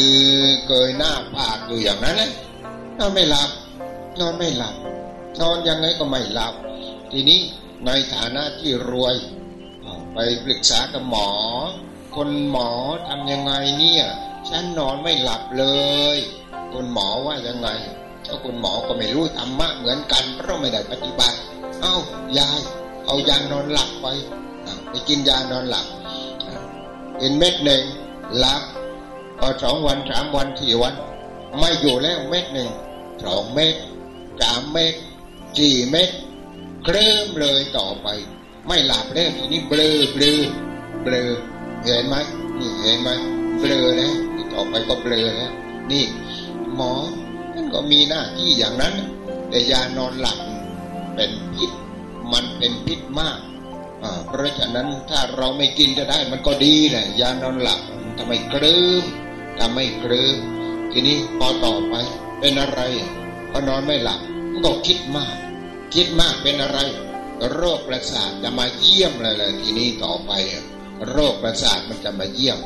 เกยหน้าผากอยู่อย่างนั้นเนะนอนไม่หลับ นอนไม่หลับ นอนยังไงก็ไม่หลับ ทีนี้ในฐานะที่รวย ไปปรึกษากับหมอ คนหมอทำยังไงเนี่ย ฉันนอนไม่หลับเลยคุณหมอว่ายังไงก็คุณหมอก็ไม่รู้ธรรมะเหมือนกันเพราะไม่ได้ปฏิบัติ เอ้ายาย เอายานอนหลับไปไปกินยานอนหลับกินเม็ดหนึ่งหลับพอสองวันสามวันสี่วัน ไม่อยู่แล้วเม็ดหนึ่งสองเม็ดสามเม็ดสี่เม็ดเคลิ้มเลยต่อไป ไม่หลับแล้วทีนี้เบลอเบลอเบลอเห็นไหมนี่เห็นไหมเบลอแล้วต่อไปก็เบลอแล้วนี่ หมอท่านก็มีหน้าที่อย่างนั้น แต่ยานอนหลับเป็นพิษ มันเป็นพิษมากเพราะฉะนั้นถ้าเราไม่กินจะได้มันก็ดีแหละยานอนหลับทำไมเคลิ้มทำไม่เคลิ้มทีนี้พอต่อไปเป็นอะไรพอนอนไม่หลับก็คิดมาก คิดมากเป็นอะไร โรคประสาทจะมาเยี่ยมเลยเลยทีนี้ต่อไปโรคประสาทมันจะมาเยี่ยม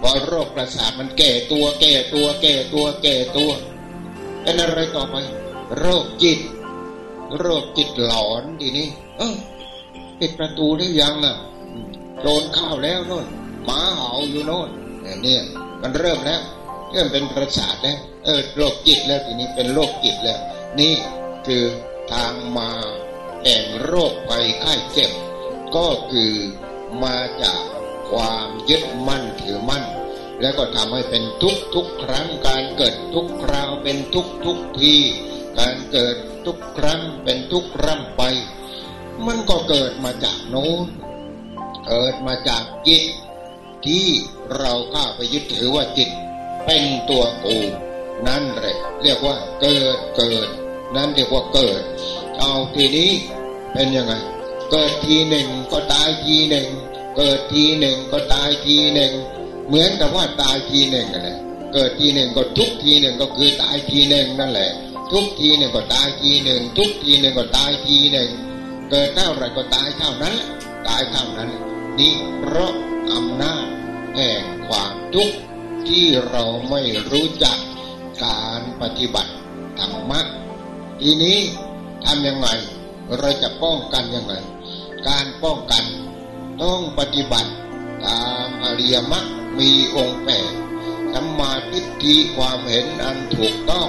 พอโรคประสาทมันแก่ตัวแก่ตัวแก่ตัวแก่ตัว เป็นอะไรต่อไป โรคจิต โรคจิตหลอนทีนี้ เออปิดประตูได้ยังอะโดนข้าวแล้วโน่นหมาเห่าอยู่โน่นเนี่ยมันเริ่มแล้วเริ่มเป็นประสาทแล้วเออโรคจิตแล้วทีนี้เป็นโรคจิตแล้ว นี่คือทางมาแห่งโรคภัยไข้เจ็บ ก็คือมาจากความยึดมั่นถือมั่น แล้วก็ทำให้เป็นทุกทุกครั้งการเกิดทุกคราวเป็นทุกทุกที การเกิดทุกครั้งเป็นทุกร่ำไป มันก็เกิดมาจากโน้นเกิดมาจากจิต ที่เราข้าไปยึดถือว่าจิต เป็นตัวกูนั่นแหละเรียกว่าเกิดเกิด นั่นเรียกว่าเกิด เอาทีนี้เป็นยังไง เกิดทีหนึ่งก็ตายทีหนึ่ง เกิดทีหนึ่งก็ตายทีหนึ่ง เหมือนกับว่าตายทีหนึ่งนะเกิดทีหนึ่งก็ทุกทีหนึ่งก็คือตายทีหนึ่งนั่นแหละ ทุกทีหนึ่งก็ตายทีหนึ่งทุกทีหนึ่งก็ตายทีหนึ่งเกิดเท่าไรก็ตายเท่านั้นตายเท่านั้น นี่เพราะอำนาจแห่งความทุกข์ที่เราไม่รู้จักการปฏิบัติธรรมะทีนี้ทำยังไงเราจะป้องกันยังไง การป้องกันต้องปฏิบัติตามอริยมรรคมีองค์แปดสัมมาทิฏฐิความเห็นอันถูกต้อง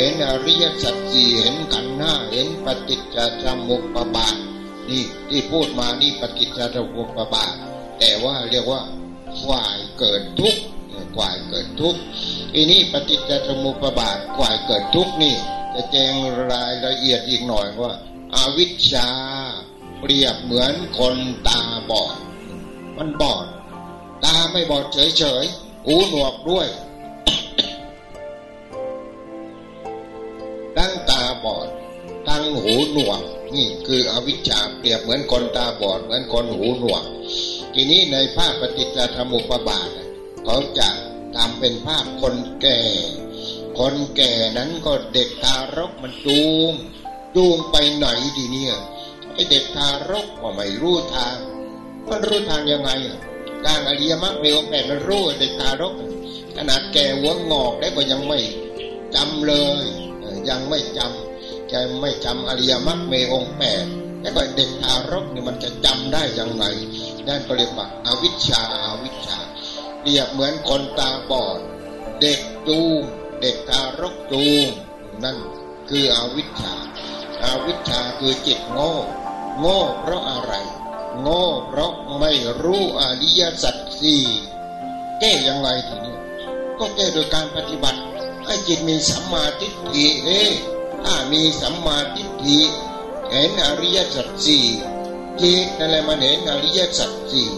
เห็นอริยสัจสี่เห็นกันหน้าเห็นปฏิจจสมุปบาทนี่ที่พูดมานี่ปฏิจจสมุปบาทแต่ว่าเรียกว่าฝ่ายเกิดทุกข์ฝ่ายเกิดทุกข์ทีนี้ปฏิจจสมุปบาทฝ่ายเกิดทุกข์นี่ จะแจงรายละเอียดอีกหน่อยว่าอาวิชชาเปรียบเหมือนคนตาบอด มันบอด ตาไม่บอดเฉยๆหูหนวกด้วย บอด ตั้งหูหนวกนี่คืออวิชชาเปรียบเหมือนคนตาบอด เหมือนคนหูหนวก ทีนี้ในภาพปฏิจจสมุปบาทเขาจะทำเป็นภาพคนแก่ คนแก่นั้นก็เด็กทารกมันจูงจูงไปไหนดีเนี่ยไอเด็กทารกก็ไม่รู้ทางมันรู้ทางยังไงการอริยมรรคมีองค์แปดมันรู้เด็กทารก ขนาดแก่หัวงอกได้ก็ยังไม่จำเลย ยังไม่จำ จะไม่จำอริยมรรคมีองแปดแล้วก็เด็กทารกนี่มันจะจำได้อยังไงนั่นก็เรียกว่าอาวิชชาอาวิชชาเปรียบเหมือนคนตาบอด เด็กจูงเด็กทารกจูงนั่นคืออวิชชาอาวิชชาคือจิตโง่ โง่เพราะอะไร โง่เพราะไม่รู้อริยสัจสี่แก้ยังไงทีนี้ ก็แก้โดยการปฏิบัติให้จิตมีสัมมาทิฏฐิเอ้ ถ้ามีสัมมาทิฏฐิเห็นอริยสัจสี่จิตนั่นแหละมันเห็นอริยสัจสี่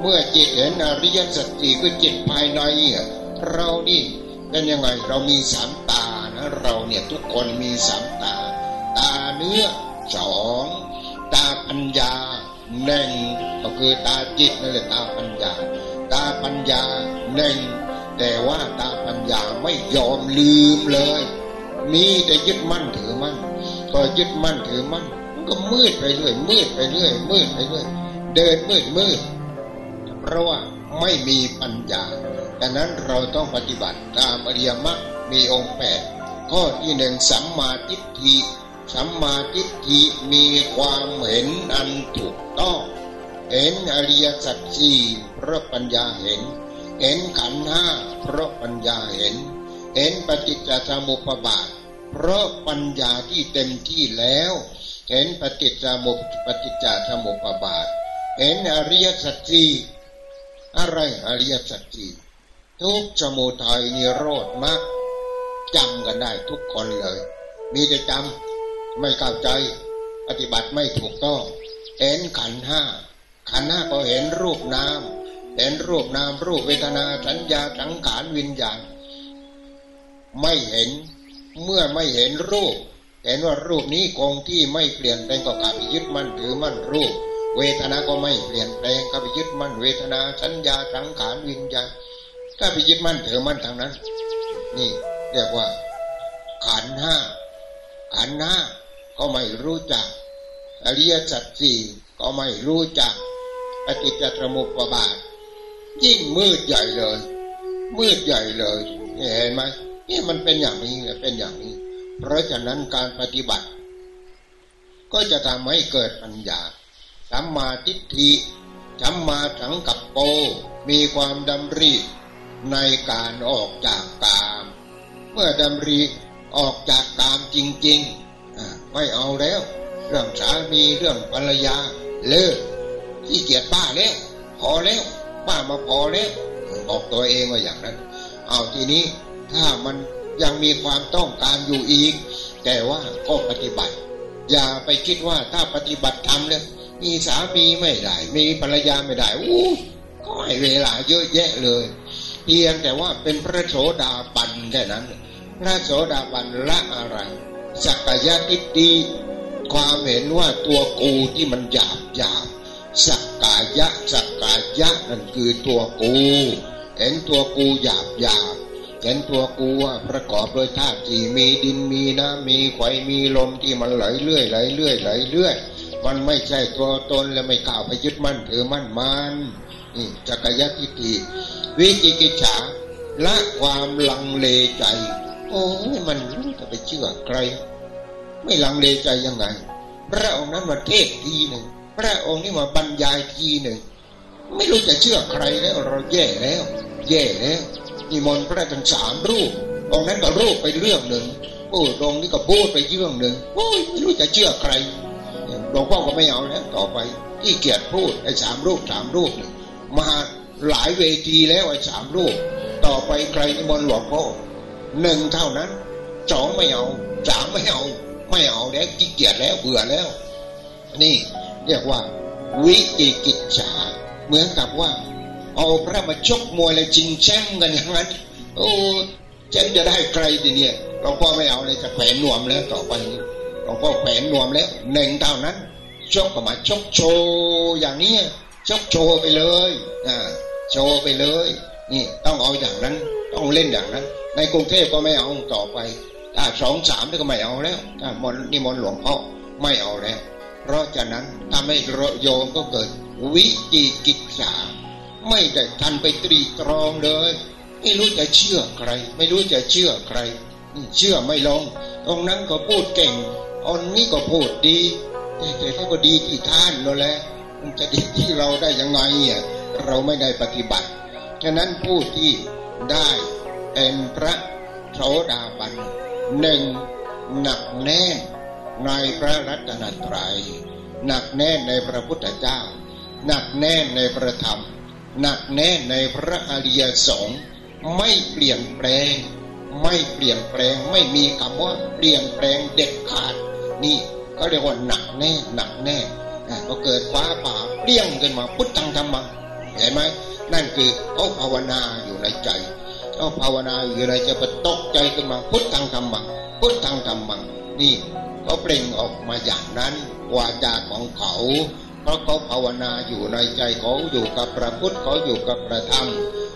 เมื่อจิตเห็นอริยสัจสี่คือจิตภายในเรานี่เป็นยังไงเรามีสามตานะเราเนี่ยทุกคนมีสามตา ตาเนื้อสองตาปัญญาหนึ่งก็คือตาจิตนั่นแหละตาปัญญา ตาปัญญาหนึ่งแต่ว่าตาปัญญาไม่ยอมลืมเลย มีแต่ยึดมั่นถือมั่นก็ยึดมั่นถือมั่นมันก็มืดไปเรื่อยมืดไปเรื่อยมืดไปเรื่อยเดินมืดมืดเพราะว่าไม่มีปัญญาดังนั้นเราต้องปฏิบัติตามอริยมรรคมีองค์แปดข้อที่หนึ่งสัมมาทิฏฐิสัมมาทิฏฐิมีความเห็นอันถูกต้อง เห็นอริยสัจสี่เพราะปัญญาเห็น เห็นขันห้าเพราะปัญญาเห็น เห็นปฏิจจสมุปบาท เพราะปัญญาที่เต็มที่แล้ว เห็นปฏิจจสมุปปฏิจจสมุปบาท เห็นอริยสัจสี่อะไรอริยสัจสี่ทุกสมุทัยนิโรธมรรคจำกันได้ทุกคนเลย มีแต่จำไม่เข้าใจ ปฏิบัติไม่ถูกต้องเห็นขันห้าขันห้าก็เห็นรูปนามเห็นรูปนามรูปเวทนาสัญญาสังขารวิญญาณ ไม่เห็นเมื่อไม่เห็นรูป เห็นว่ารูปนี้คงที่ไม่เปลี่ยนแปลงก็กลับไปยึดมั่นถือมั่นรูป เวทนาก็ไม่เปลี่ยนแปลงก็ไปยึดมั่นเวทนาสัญญาสังขารวิญญาณก็ไปยึดมั่นถือมั่นทางนั้น นี่เรียกว่า ขันห้าขันห้าก็ไม่รู้จักอริยสัจสี่ก็ไม่รู้จักปฏิจจสมุปบาทยิ่งมืดใหญ่เลย มืดใหญ่เลยเห็นไหม นี่มันเป็นอย่างนี้เป็นอย่างนี้ เพราะฉะนั้นการปฏิบัติ ก็จะทำให้เกิดปัญญาสัมมาทิฏฐิสัมมาสังกัปโป มีความดำริในการออกจากกาม เมื่อดำริออกจากกามจริงๆไม่เอาแล้ว เรื่องสามีเรื่องภรรยา เลิกที่เกียจป้าแล้วพอแล้วป้ามาพอแล้วบอกตัวเองว่าอย่างนั้น เอาทีนี้ ถ้ามันยังมีความต้องการอยู่อีก แต่ว่าก็ปฏิบัติ อย่าไปคิดว่าถ้าปฏิบัติทำแล้วมีสามีไม่ได้ มีภรรยาไม่ได้อู้ก็ให้เวลาเยอะแยะเลยเพียงแต่ว่าเป็นพระโสดาบันแค่นั้น พระโสดาบันละอะไร สักยะทิฏฐิความเห็นว่าตัวกูที่มันหยาบหยาบสักกายะสักกายะนั่นคือตัวกู เห็นตัวกูหยาบหยาบ เห็นตัวกูว่าประกอบโดยธาตุที่มีดินมีน้ำมีไฟมีลมที่มันไหลเรื่อยไหลเรื่อยไหลเรื่อย มันไม่ใช่ตัวตนและไม่กล่าวไปยึดมั่นถือมั่นมันนี่จักรยทิฏฐิวิจิกิจฉาละความลังเลใจ โอ้ยมันจะไปเชื่อใคร ไม่ลังเลใจยังไง พระองค์นั้นมาเทศทีหนึ่งพระองค์นี่มาบรรยายทีหนึ่งไม่รู้จะเชื่อใครแล้วเราแย่แล้ว แย่แล้ว นิมนต์พระทั้งสามรูป องค์นั้นก็รูปไปเรื่องหนึ่งโอ้ตรงนี้ก็พูดไปเรื่องหนึ่งโอ้ยไม่รู้จะเชื่อใครหลวงพ่อก็ไม่เอาแล้วต่อไปที่เกียรติพูดไอ้สามรูปสามรูปมาหลายเวทีแล้วไอ้สามรูป ต่อไปใครนิมนต์หลวงพ่อหนึ่งเท่านั้นสองไม่เอาสามไม่เอาไม่เอาแล้วขี้เกียจแล้วเบื่อแล้ว นี่เรียกว่า วิจิกิจฉาเหมือนกับว่า เอาพระมาชกมวยเลยชิงแชมป์กันอย่างนั้น โอ้ฉันจะได้ใครดีเนี่ยหลวงพ่อไม่เอาเลยจะแขวนนวมแล้วต่อไปหลวงพ่อแขวนนวมแล้วหนึ่งเท่านั้นชกก็มาชกโชว์อย่างนี้ชกโชว์ไปเลยอ่าโชว์ไปเลยนี่ต้องเอาอย่างนั้นต้องเล่นอย่างนั้น ในกรุงเทพก็ไม่เอาต่อไปถ้าสองสามก็ไม่เอาแล้วถ้ามนนิมนหลวงพ่อไม่เอาแล้ว เพราะฉะนั้นถ้าไม่โยมก็เกิดวิจิกิจฉา ไม่ได้ทันไปตรีตรองเลย ไม่รู้จะเชื่อใคร ไม่รู้จะเชื่อใคร เชื่อไม่ลงตรงนั้นก็พูดเก่งอนนี้ก็พูดดี แต่เขาก็ดีที่ท่านนั่นแหละมันจะดีที่เราได้ยังไงเนี่ย เราไม่ได้ปฏิบัติ ฉะนั้นผู้ที่ได้เป็นพระโสดาบันหนึ่งหนักแน่นในพระรัตนตรัยหนักแน่นในพระพุทธเจ้า หนักแน่นในพระธรรม หนักแน่ในพระอริยสงฆ์ไม่เปลี่ยนแปลง ไม่เปลี่ยนแปลงไม่มีคำว่าเปลี่ยนแปลงเด็ดขาด นี่ก็เรียกว่าหนักแน่หนักแน่ก็เกิดฟ้าผ่าเปรี้ยงขึ้นมาพุทธังธรรมังเห็นไหมนั่นคือเขาภาวนาอยู่ในใจเขาภาวนาอยู่ในใจไปตกใจขึ้นมาพุทธังธรรมังพุทธังธรรมังนี่เขาเปล่งออกมาอย่างนั้นวาจาของเขา เพราะเขาภาวนาอยู่ในใจเขาอยู่กับพระพุทธเขาอยู่กับพระธรรม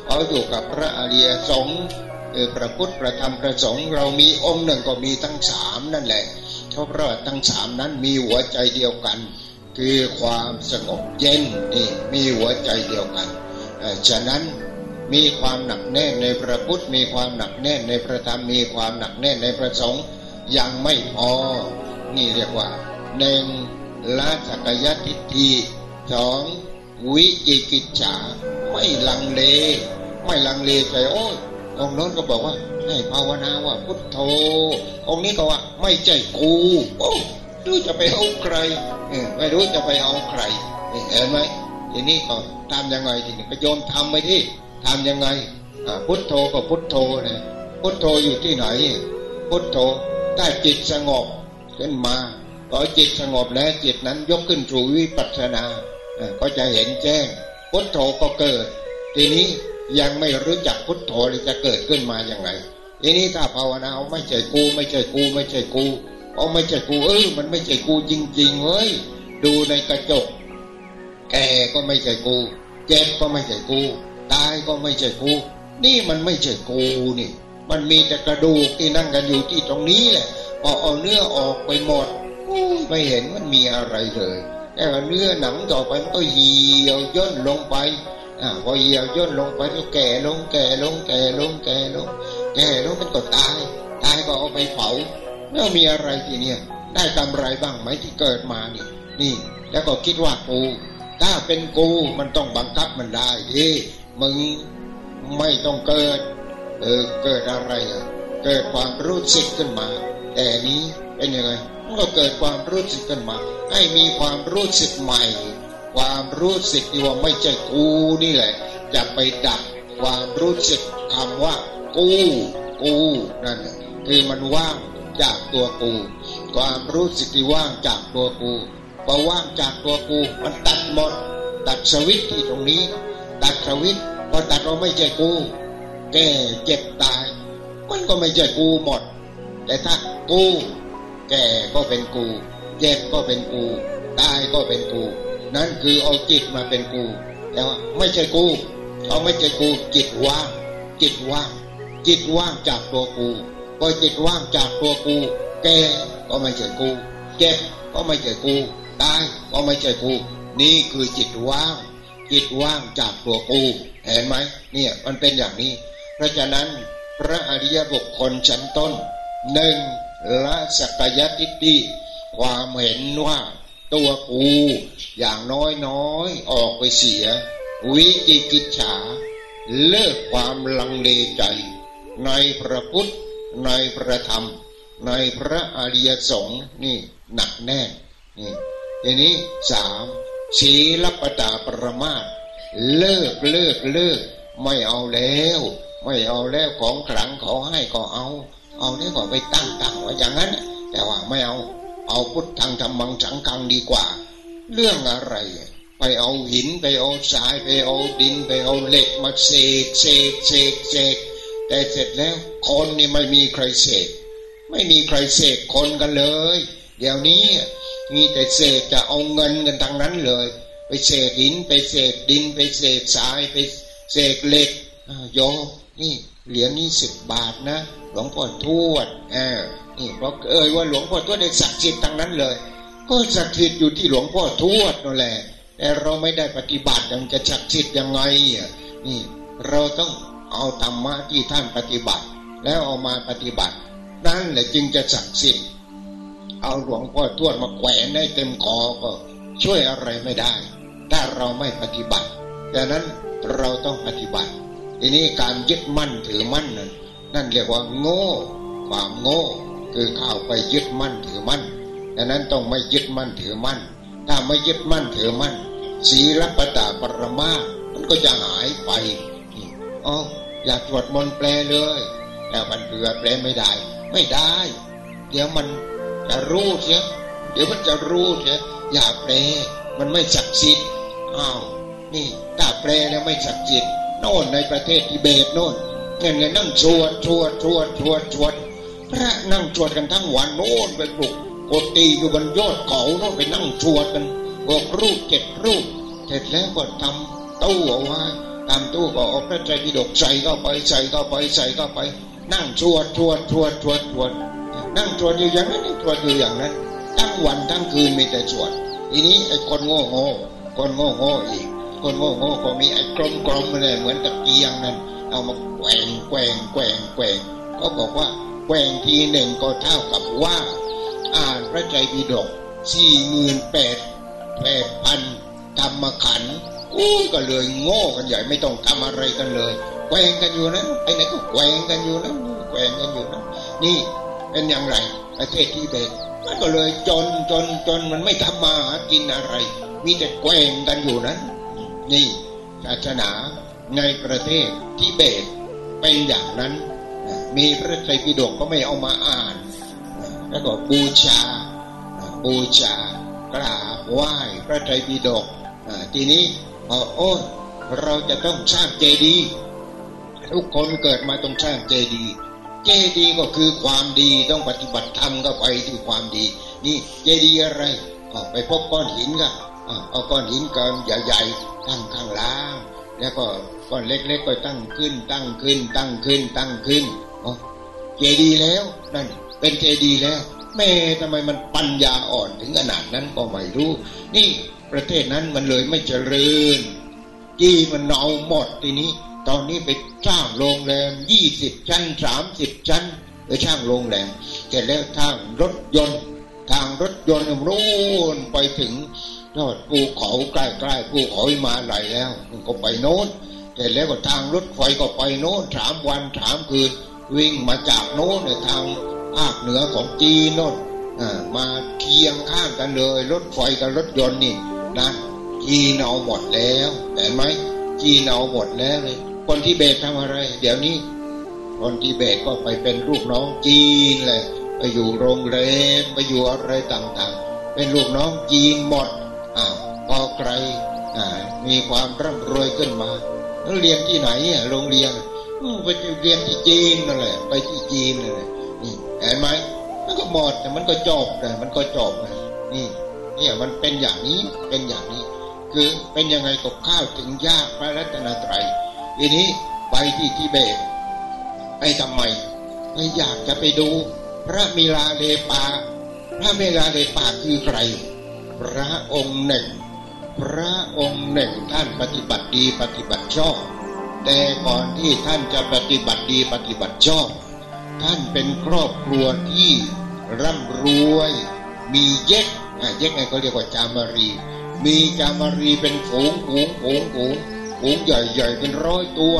เขาอยู่กับพระอริยสงฆ์พระพุทธพระธรรมพระสงฆ์เรามีองค์หนึ่งก็มีทั้งสามนั่นแหละเพราะว่าทั้งสามนั้นมีหัวใจเดียวกัน คือความสงบเย็นนี่มีหัวใจเดียวกันฉะนั้นมีความหนักแน่นในพระพุทธมีความหนักแน่นในพระธรรมมีความหนักแน่นในพระสงฆ์ยังไม่พอนี่เรียกว่าหนึ่ง ละสักยทิฏฐิสองวิจิกิจฉาไม่ลังเล ไม่ลังเลใจโอ้ยองค์โน้นก็บอกว่า ให้ภาวนาว่าพุทโธ องค์นี้ก็ว่า ไม่ใจกูโอ้รู้จะไปเอาใครไม่รู้จะไปเอาใครเห็นไหมทีนี้ก็ทำยังไงทีนี้ก็โยนทำไปที่ทำยังไงพุทโธก็พุทโธนะพุทโธอยู่ที่ไหน พุทโธได้จิตสงบขึ้นมา อจิตสงบแล้วจิตนั้นยกขึ้นสู่วิปัสสนาก็จะเห็นแจ้ง พุทโธก็เกิด ทีนี้ยังไม่รู้จักพุทโธเลยจะเกิดขึ้นมาอย่างไรทีนี้ถ้าภาวนาเอาไม่ใช่กู ไม่ใช่กู ไม่ใช่กูเอาไม่ใช่กูเออมันไม่ใช่กูจริงๆเฮ้ยดูในกระจกแก่ก็ไม่ใช่กูเจ็บก็ไม่ใช่กูตายก็ไม่ใช่กู นี่มันไม่ใช่กูนี่ มันมีแต่กระดูกที่นั่งกันอยู่ที่ตรงนี้แหละพอเอาเนื้อออกไปหมด ไม่เห็นมันมีอะไรเลยแต่เนื้อหนังต่อไปมันก็เหี่ยวย่นลงไปอ่าพอเหี่ยวย่นลงไปก็แก่ลงแก่ลงแก่ลงแก่ลงแก่ลงมันก็ตาย ตายก็เอาไปเผาแล้วมีอะไรทีเนี้ยได้กำไรบ้างไหมที่เกิดมานี่ นี่ แล้วก็คิดว่ากู ถ้าเป็นกูมันต้องบังคับมันได้ที่มึงไม่ต้องเกิด เออเกิดอะไรอะเกิดความรู้สึกขึ้นมา แต่นี้เป็นยังไง มันก็เกิดความรู้สึกขึ้นมา ให้มีความรู้สึกใหม่ ความรู้สึกที่ว่าไม่ใช่กูนี่แหละ จะไปดับความรู้สึกคำว่ากูกูนั่นคือมันว่างจากตัวกู ความรู้สึกที่ว่างจากตัวกูพอว่างจากตัวกู มันตัดหมดตัดสวิตที่ตรงนี้ ตัดสวิตพอตัดเราไม่ใช่กูแก่เจ็บตาย มันก็ไม่ใช่กูหมด แต่ถ้ากู แก่ก็เป็นกู เจ็บก็เป็นกู ตายก็เป็นกู นั่นคือเอาจิตมาเป็นกูแต่ว่าไม่ใช่กู เอาไม่ใช่กูจิตว่าง จิตว่าง จิตว่างจากตัวกูพอจิตว่างจากตัวกู แก่ก็ไม่ใช่กู เจ็บก็ไม่ใช่กู ตายก็ไม่ใช่กู นี่คือจิตว่าง จิตว่างจากตัวกู เห็นไหมเนี่ยมันเป็นอย่างนี้ เพราะฉะนั้นพระอริยบุคคลชั้นต้นหนึ่ง ละสักยติติความเห็นว่าตัวกูอย่างน้อยน้อยออกไปเสีย วิจิกิจฉา เลิกความลังเลใจ ในพระพุทธ ในพระธรรม ในพระอริยสงฆ์นี่หนักแน่นี่ทีนี้สามศีลปตาประมาทเลิกเลิกเลิกไม่เอาแล้ว ไม่เอาแล้วของขลังเขาให้ก็เอา เอานี่ก็ไปตั้งตั้งไว้อย่างนั้น แต่ว่าไม่เอา เอาพุทธังธรรมังสังฆังดีกว่า เรื่องอะไร ไปเอาหินไปเอาทรายไปเอาดินไปเอาเหล็กมาเสกเสกเสกเสกแต่เสร็จแล้วคนนี่ไม่มีใครเสกไม่มีใครเสกคนกันเลย เดี๋ยวนี้มีแต่เสกจะเอาเงินกันทางนั้นเลย ไปเสกหินไปเสกดินไปเสกทรายไปเสกเหล็กโยนี่เหรียญนี้สิบบาทนะ หลวงพ่อทวดอนี่เพราะเอ่ยว่าหลวงพ่อทวดได้ศักดิ์สิทธิ์ทางนั้นเลย ก็ศักดิ์สิทธิ์อยู่ที่หลวงพ่อทวดนั่นแหละ แต่เราไม่ได้ปฏิบัติยังจะศักดิ์สิทธิ์ยังไงอะนี่เราต้องเอาธรรมะที่ท่านปฏิบัติ แล้วเอามาปฏิบัติ นั่นแหละจึงจะศักดิ์สิทธิ์เอาหลวงพ่อทวดมาแขวนให้เต็มคอก็ช่วยอะไรไม่ได้ ถ้าเราไม่ปฏิบัติดังนั้นเราต้องปฏิบัติ ทีนี้การยึดมั่นถือมั่นนั่น นั่นเรียกว่า โง่ ความโง่ คือเข้าไปยึดมั่นถือมั่นดังนั้นต้องไม่ยึดมั่นถือมั่น ถ้าไม่ยึดมั่นถือมั่นศีลปตาปรมามันก็จะหายไปอ๋ออยากสวดมนต์แปลเลย แต่มันเบื่อแปลไม่ได้ ไม่ได้ เดี๋ยวมันจะรู้เสียเดี๋ยวมันจะรู้เสียอย่าแปล มันไม่ศักดิ์สิทธิ์อ้าวนี่ถ้าแปลแล้วไม่ศักดิ์สิทธิ์โน่นในประเทศทิเบตโน่น เงี้ยเงี้ยนั่งชวดชวดชวดชวดชวดพระนั่งชวดกันทั้งวันโน่นไปปลุกกตีอยู่บนยอดเขาโน่นไปนั่งชวดกันบอกรูปเจ็ดรูปเสร็จแล้วก็ทำตู้เอาไว้ทำตู้ก็เอาพระใจพิดกใส่เข้าไปใส่เข้าไปใส่เข้าไป นั่งชวดชวดชวดชวดชวดนั่งชวดอยู่อย่างนั้นชวดอยู่อย่างนั้นทั้งวันทั้งคืนมีแต่ชวดทีนี้ไอ้คนโง่โง่คนโง่โง่อีก คนโง่โง่ก็มีไอ้กลมกลมอะไรเหมือนตะเกียงนั่น เอามาแกว่งแกว่งแกว่งแกว่งก็บอกว่าแกว่งทีหนึ่งก็เท่ากับว่า อ่านพระใจปิฎกสี่หมื่นแปดแปดพันธรรมขันอู้ก็เลยโง่กันใหญ่ไม่ต้องทำอะไรกันเลยแกว่งกันอยู่นั้นไอ้ไหนก็แกว่งกันอยู่นั้นแกว่งกันอยู่นั้นนี่เป็นอย่างไรประเทศที่เบตมันก็เลยจนจนจนมันไม่ทำมาหากินอะไร มีแต่แกว่งกันอยู่นั้น นี่ศาสนา ในประเทศที่เบตเป็นอย่างนั้น มีพระไตรปิฎกก็ไม่เอามาอ่าน แล้วก็บูชา บูชากราบไหว้พระไตรปิฎกทีนี้โอ้เราจะต้องสร้างเจดีย์ทุกคนเกิดมาต้องสร้างเจดีย์เจดีย์ก็คือความดีต้องปฏิบัติธรรมก็ไปที่ความดี นี่เจดีย์อะไรไปพบก้อนหินก็เอาก้อนหินก้อนใหญ่ๆตั้งข้างล่าง แล้วก็ก้อนเล็กๆก็ตั้งขึ้น ตั้งขึ้น ตั้งขึ้น ตั้งขึ้นเจดีแล้วนั่น เป็นเจดีแล้วแม่ทำไมมันปัญญาอ่อนถึงขนาดนั้นก็ไม่รู้ นี่ประเทศนั้นมันเลยไม่เจริญจีมันเนาหมดทีนี้ ตอนนี้ไปสร้างโรงแรมยี่สิบชั้นสามสิบชั้นไปสร้างโรงแรมเสร็จแล้วทางรถยนต์ ทางรถยนต์รุ่นไปถึง ยอดภูเขาใกล้ๆภูเขามาไหลแล้ว มันก็ไปโน้นเสร็จแล้วก็ทางรถไฟก็ไปโน้นสามวันสามคืน วิ่งมาจากโน้นในทางภาคเหนือของจีนโน้นมาเคียงข้างกันเลย รถไฟกับรถยนต์นี่นั่นจีนเอาหมดแล้วเห็นไหมจีนเอาหมดแล้วเลย คนที่เบตทำอะไร เดี๋ยวนี้ คนที่เบตก็ไปเป็นลูกน้องจีนเลยไปอยู่โรงแรมไปอยู่อะไรต่างๆ เป็นลูกน้องจีนหมด พอใครอ่ามีความร่ำรวยขึ้นมา แล้วเรียนที่ไหนโรงเรียนไปเรียนที่จีนนั่นแหละไปที่จีนนั่นแหละนี่เห็นไหมมันก็หมดแต่มันก็จบเลยมันก็จบเลยนี่เนี่ยมันเป็นอย่างนี้เป็นอย่างนี้ คือเป็นยังไงกับข้าวถึงยากพระรัตนตรัยทีนี้ไปที่ทิเบตไปทำไมไม่อยากจะไปดู พระมิลาเลปา พระมิลาเลปาคือใคร พระองค์หนึ่ง พระองค์หนึ่งท่านปฏิบัติดีปฏิบัติชอบ แต่ก่อนที่ท่านจะปฏิบัติดีปฏิบัติชอบ ท่านเป็นครอบครัวที่ร่ำรวย มีเย็กเย็กไงเขาเรียกว่าจามารี มีจามารีเป็นฝูงฝูงฝูงฝูงฝูงใหญ่ๆเป็นร้อยตัว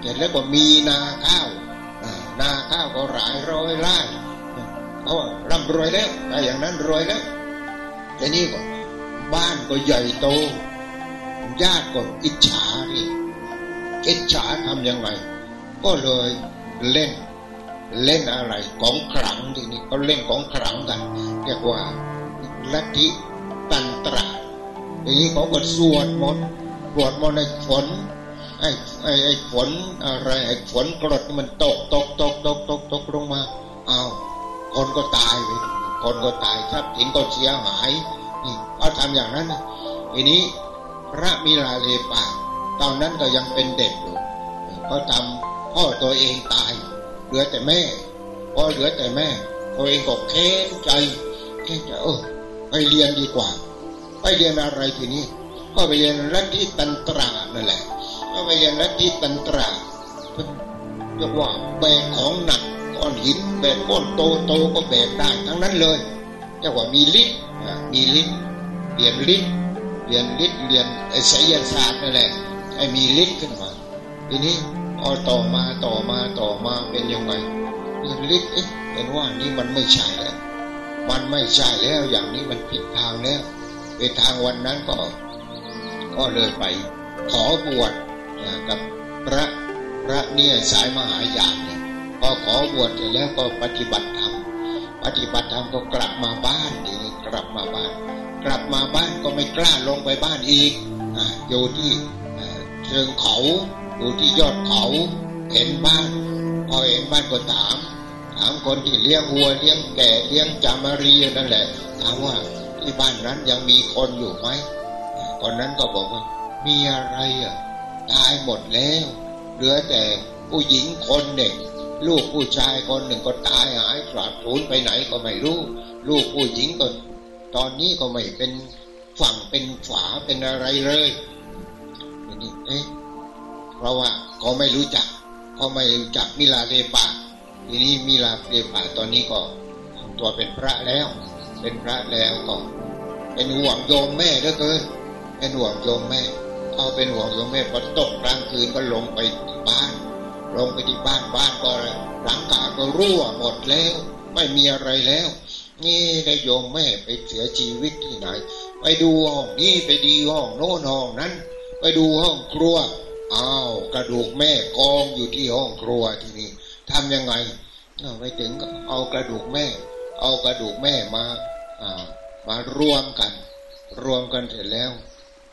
เสร็จแล้วก็มีนาข้าวนาข้าวก็หลายร้อยไร่เขาร่ำรวยแล้วแต่อย่างนั้นรวยแล้ว แต่นี่ก็บ้านก็ใหญ่โตญาติก็อิจฉานี่อิจฉาทำยังไง ก็เลยเล่นเล่นอะไรของขลังทีนี้ก็เล่นของขลังกัน เรียกว่าลัทธิตันตระทีนี้เขาก็สวดมนต์สวดมนต์ในฝนไอ้ไอ้ไอ้ฝนอะไรไอ้ฝนกรดมันตกตกตกตกตกตกลงมาเอ้าคนก็ตายไป คนก็ตายทรัพย์สินก็เสียหายนี่เขาทำอย่างนั้นทีนี้พระมิลาเลปาตอนนั้นก็ยังเป็นเด็กอยู่เขาทำพ่อตัวเองตาย เหลือแต่แม่พอเหลือแต่แม่ตัวเองก็เค้นใจเค้นใจเออไปเรียนดีกว่า ไปเรียนอะไรทีนี้ ก็ไปเรียนรัฐีตันตรานั่นแหละ ก็ไปเรียนรัฐีตันตราเรียกว่าแบกของหนัก ก้อนหินแบกก้อนโตโตก็แบกได้ทั้งนั้นเลยเรียกว่ามีฤทธิ์มีฤทธิ์เรียนฤทธิ์เรียนฤทธิ์เรียนไอ้ไสยศาสตร์นั่นแหละให้มีฤทธิ์ขึ้นมาทีนี้พอต่อมาต่อมาต่อมาเป็นยังไงเรียนฤทธิ์เอ๊ะเป็นว่านี่มันไม่ใช่แล้ว มันไม่ใช่แล้วอย่างนี้มันผิดทางแล้วไปทางวันนั้นก็ ก็เลยไป ขอบวชกับพระพระเนี่ยสายมหายานเนี่ย พอขอบวชเสร็จแล้วก็ปฏิบัติธรรมปฏิบัติธรรมก็กลับมาบ้านทีนี้กลับมาบ้าน กลับมาบ้านก็ไม่กล้าลงไปบ้านอีกอยู่ที่เชิงเขาอยู่ที่ยอดเขาเห็นบ้านพอเห็นบ้านก็ถาม ถามคนที่เลี้ยงวัวเลี้ยงแก่เลี้ยงจามารีนั่นแหละถามว่าที่บ้านนั้นยังมีคนอยู่ไหมคนนั้นก็บอกว่า มีอะไรอะตายหมดแล้วเหลือแต่ผู้หญิงคนหนึ่ง ลูกผู้ชายคนหนึ่งก็ตายหายสาบสูญไปไหนก็ไม่รู้ ลูกผู้หญิงก็ ตอนนี้ก็ไม่เป็นฝั่งเป็นฝาเป็นอะไรเลยนี่เอ๊ะเพราะว่าเขาไม่รู้จักเขาไม่รู้จักมิลาเลปาทีนี้มิลาเลปาตอนนี้ก็ตัวเป็นพระแล้ว เป็นพระแล้วก็ เป็นห่วงโยมแม่ก็เกินเป็นห่วงโยมแม่เขาเป็นห่วงโยมแม่พอตกกลางคืนก็ลงไปบ้าน ลงไปที่บ้านบ้านก็หลังคาก็รั่วหมดแล้ว ไม่มีอะไรแล้ว นี่ได้โยมแม่ไปเสียชีวิตที่ไหน ไปดูห้องนี้ไปดีห้องโน้นห้องนั้น ไปดูห้องครัวอ้าวกระดูกแม่กองอยู่ที่ห้องครัวที่นี่ทำยังไงไปถึงก็เอากระดูกแม่ เอากระดูกแม่มาอ่ามารวมกัน รวมกันเสร็จแล้ว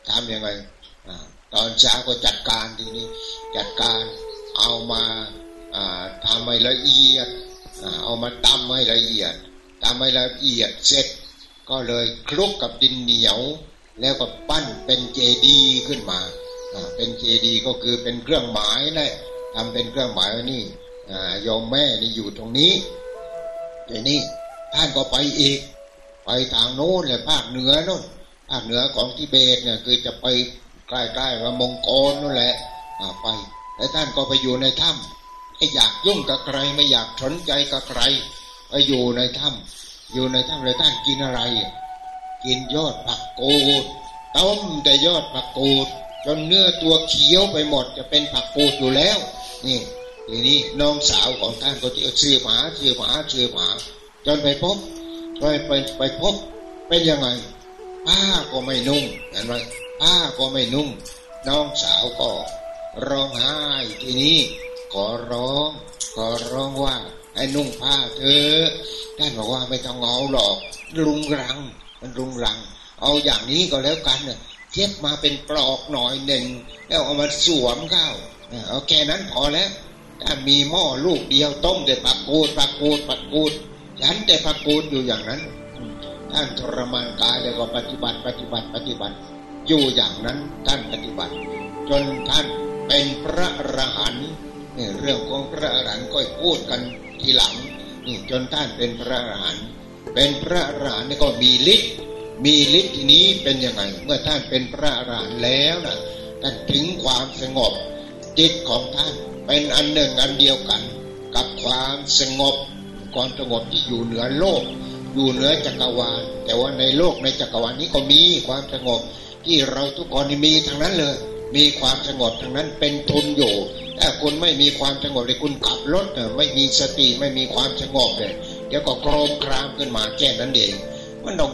ทำยังไงอตอนเช้าก็จัดการทีนี้ จัดการ เอามาทำให้ละเอียด เอามาตำให้ละเอียดทำให้ละเอียดเสร็จ ก็เลยคลุกกับดินเหนียว แล้วก็ปั้นเป็นเจดีย์ขึ้นมา เป็นเจดีย์ก็คือเป็นเครื่องหมายนะทำเป็นเครื่องหมายว่านี่ยอมแม่นี่อยู่ตรงนี้ทีนี้ท่านก็ไปอีก ไปทางโน้นเลยภาคเหนือโน้นภาคเหนือของทิเบตเนี่ยคือจะไปใกล้ๆกับมงโกลนั่นแหละไป แล้วท่านก็ไปอยู่ในถ้ำไม่อยากยุ่งกับใคร ไม่อยากสนใจกับใครไปอยู่ในถ้ำอยู่ในถ้ำเลยท่านกินอะไร กินยอดผักกูดต้มแต่ยอดผักกูดจนเนื้อตัวเขียวไปหมดจะเป็นผักกูดอยู่แล้ว นี่ทีนี้น้องสาวของท่านก็ที่ชื่อหมาชื่อหมาชื่อหมาจนไปพบไปไปไปพบเป็นยังไงผ้าก็ไม่นุ่งเห็นไหมผ้าก็ไม่นุ่งน้องสาวก็ ร้องไห้ทีนี้ขอร้องขอร้องว่าให้นุ่งผ้าเธอท่านบอกว่าไม่ต้องเอาหรอกรุงรัง มันรุงรัง เอาอย่างนี้ก็แล้วกันเนี่ยเทียบมาเป็นปลอกหน่อยหนึ่งแล้วเอามาสวมเข้าเอาแค่นั้นพอแล้วถ้ามีหม้อลูกเดียวต้มแต่ผักกูดผักกูดผักกูดฉันแต่ผักกูดอยู่อย่างนั้นท่านทรมานกายแล้วก็ปฏิบัติปฏิบัติปฏิบัติ อยู่อย่างนั้นท่านปฏิบัติ จนท่าน เป็นพระอรหันต์เรื่องของพระอรหันต์ก็พูดกันทีหลังจนท่านเป็นพระอรหันต์เป็นพระอรหันต์นี่ก็มีฤทธิ์มีฤทธิ์ทีนี้เป็นยังไง เมื่อท่านเป็นพระอรหันต์แล้วนะท่านถึงความสงบ จิตของท่านเป็นอันหนึ่งอันเดียวกัน กับความสงบความสงบที่อยู่เหนือโลก อยู่เหนือจักรวาล แต่ว่าในโลกในจักรวาลนี้ก็มีความสงบที่เราทุกคนมีทั้งนั้นเลย มีความสงบทั้งนั้นเป็นทุนอยู่ถ้าคุณไม่มีความสงบเลยคุณขับรถเน่ไม่มีสติไม่มีความสงบเลยเดี๋ยวก็โกรมครามขึ้นมาแค่นั้นเองมันต้อง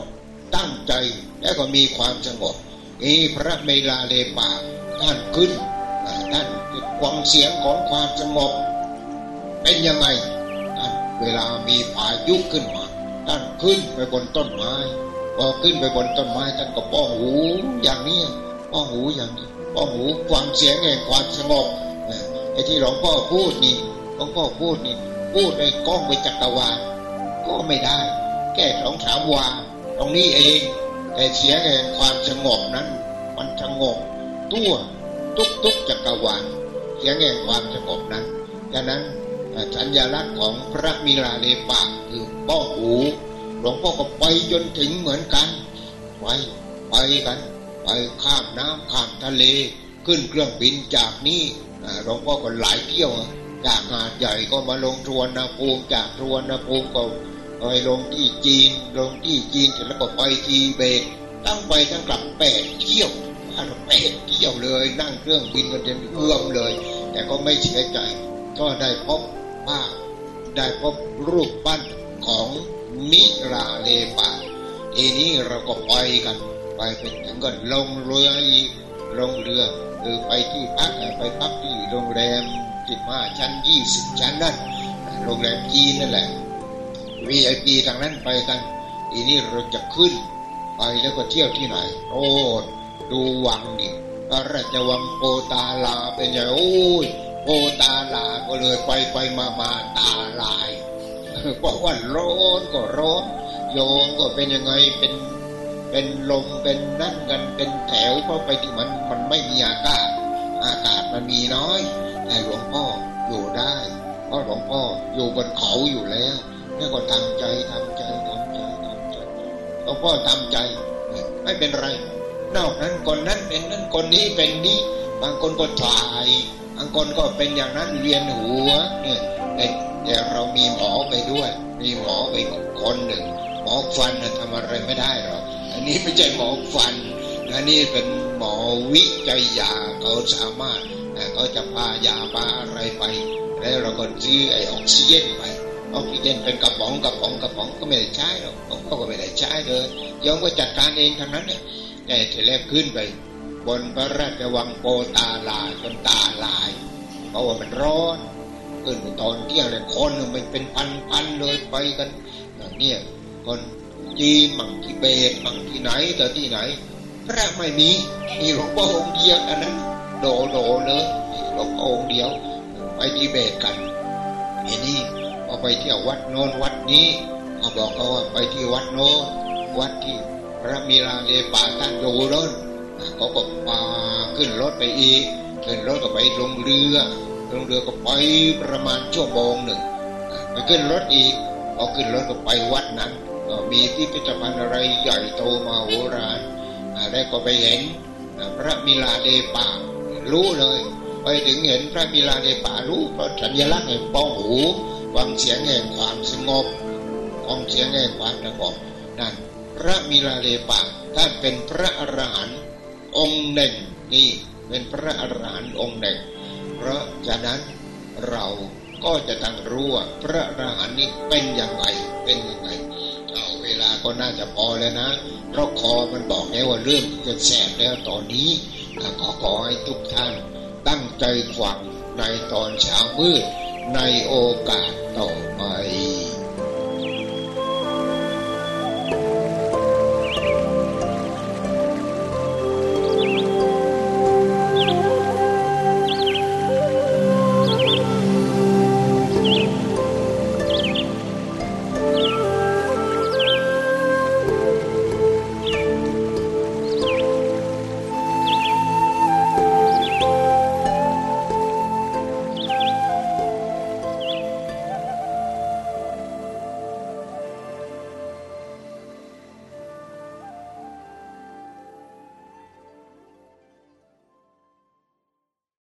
ตั้งใจแล้วก็มีความสงบนี่พระเมลาเลปาท่านขึ้นท่านฟังเสียงของความสงบ เป็นยังไงท่านเวลามีพายุขึ้นมาท่านขึ้นไปบนต้นไม้พอขึ้นไปบนต้นไม้ท่านก็ป้องหูอย่างนี้ป้องหูอย่างนี้ ป้องหูฟังเสียงแห่งความสงบไอ้ที่หลวงพ่อพูดนี่หลวงพ่อพูดนี่ พูดในกล้องไปจักรวาลก็ไม่ได้แก้สองสามวาตรงนี้เองแต่เสียงแห่งความสงบนั้น มันสงบตัวทุกทุกจักรวาลเสียงแห่งความสงบนั้นดังนั้นสัญลักษณ์ของพระมิลาเลปากคือป้องหูหลวงพ่อก็ไปจนถึงเหมือนกันไปไปกัน ไปข้ามน้ำข้ามทะเล ขึ้นเครื่องบินจากนี้หลวงพ่อก็หลายเที่ยว จากหาดใหญ่ก็มาลงทวนนาภูมิจากทวนนาภูมิก็ไปลงที่จีน ลงที่จีนเสร็จแล้วก็ไปทีเบตตั้งไปตั้งกลับแปดเที่ยวแปดเที่ยวเลยนั่งเครื่องบินกันจนเอื้อมเลย แต่ก็ไม่เสียใจ ก็ได้พบภาพได้พบรูปปั้นของมิราเลปาทีนี้เราก็ไปกัน ไปเป็นถึงก็ลงเรืออีกลงเรือเออไปที่พักไปพักที่โรงแรมสิบห้าชั้นยี่สิบชั้นนั่นโรงแรมจีนนั่นแหละ VIP ทางนั้นไปกันทีนี้เราจะขึ้น ไปแล้วก็เที่ยวที่ไหน โอ้ดูวังนี่พระราชวังโปตาลาเป็นไงโอ้ยโปตาลาก็เลยไปไปมามาตาลายเพราะว่าร้อนก็ร้อนโยงก็เป็นยังไงเป็น เป็นลมเป็นนั่งกันเป็นแถวเพราะไปที่มันมันไม่มีอากาศ อากาศมันมีน้อยแต่หลวงพ่ออยู่ได้เพราะหลวงพ่ออยู่บนเขาอยู่แล้วแล้วก็ทำใจทำใจทำใจทำใจหลวงพ่อทำใจไม่เป็นไร นอกนั้นคนนั้นเป็นนั้นคนนี้เป็นนี้ บางคนก็ถ่ายบางคนก็เป็นอย่างนั้นเวียนหัวเนี่ยแต่เรามีหมอไปด้วย มีหมอไปคนหนึ่งหมอฟันทำอะไรไม่ได้หรอก อันนี้ไม่ใช่หมอฟันอันนี้เป็นหมอวิจัยยาเขาสามารถเขาจะพายาพาอะไรไป แล้วเราก็ซื้อไอออกซิเจนไปออกซิเจนเป็นกระป๋องกระป๋องกระป๋องก็ไม่ได้ใช้หรอกเขาก็ไม่ได้ใช้เลยยอมก็จัดการเองทั้งนั้นเนี่ยแต่ทีแรกขึ้นไป บนพระราชวังโปตาลาจนตาลาย เพราะว่ามันร้อนขึ้นตอนเที่ยงเลยคนมันเป็นพันๆเลยไปกันเนี่ยคน จีนมั่งที่เบตมั่งที่ไหนแต่ที่ไหน พระไม่มีมีหลวงพ่อองค์เดียวอันนั้นโดโดเลยหลวงพ่อองค์เดียว ไปที่เบตกันไอ้นี่พอไปเที่ยววัดโน้นวัดนี้เขาบอกเขาว่าไปที่วัดโน้นวัดที่พระมีลาเลปาท่านอยู่โน้นเขาก็พาขึ้นรถไปอีกขึ้นรถก็ไปลงเรือลงเรือก็ไปประมาณชั่วโมงหนึ่งไปขึ้นรถอีกพอขึ้นรถก็ไปวัดนั้น มีพิพิธภัณฑ์อะไรใหญ่โตมาโหฬารแล้ก็ไปเห็นพระมิลาเดปารู้เลย ไปถึงเห็นพระมิลาเดปารู้เพราะสัญลักษณ์แห่งป้องหูฟังเสียงแห่งความสงบฟังเสียงแห่งความสงบนั่นพระมิลาเดปาท่านเป็นพระอรหันต์องค์หนึ่งนี่เป็นพระอรหันต์องค์หนึ่ง เพราะฉะนั้นเราก็จะต้องรู้ว่าพระอรหันต์นี้เป็นอย่างไรเป็นยังไง เอาเวลาก็น่าจะพอแล้วนะเพราะคอมันบอกแล้วว่าเรื่องจะแสบแล้วตอนนี้ขอขอให้ทุกท่านตั้งใจฟังในตอนเช้ามืดในโอกาสต่อไป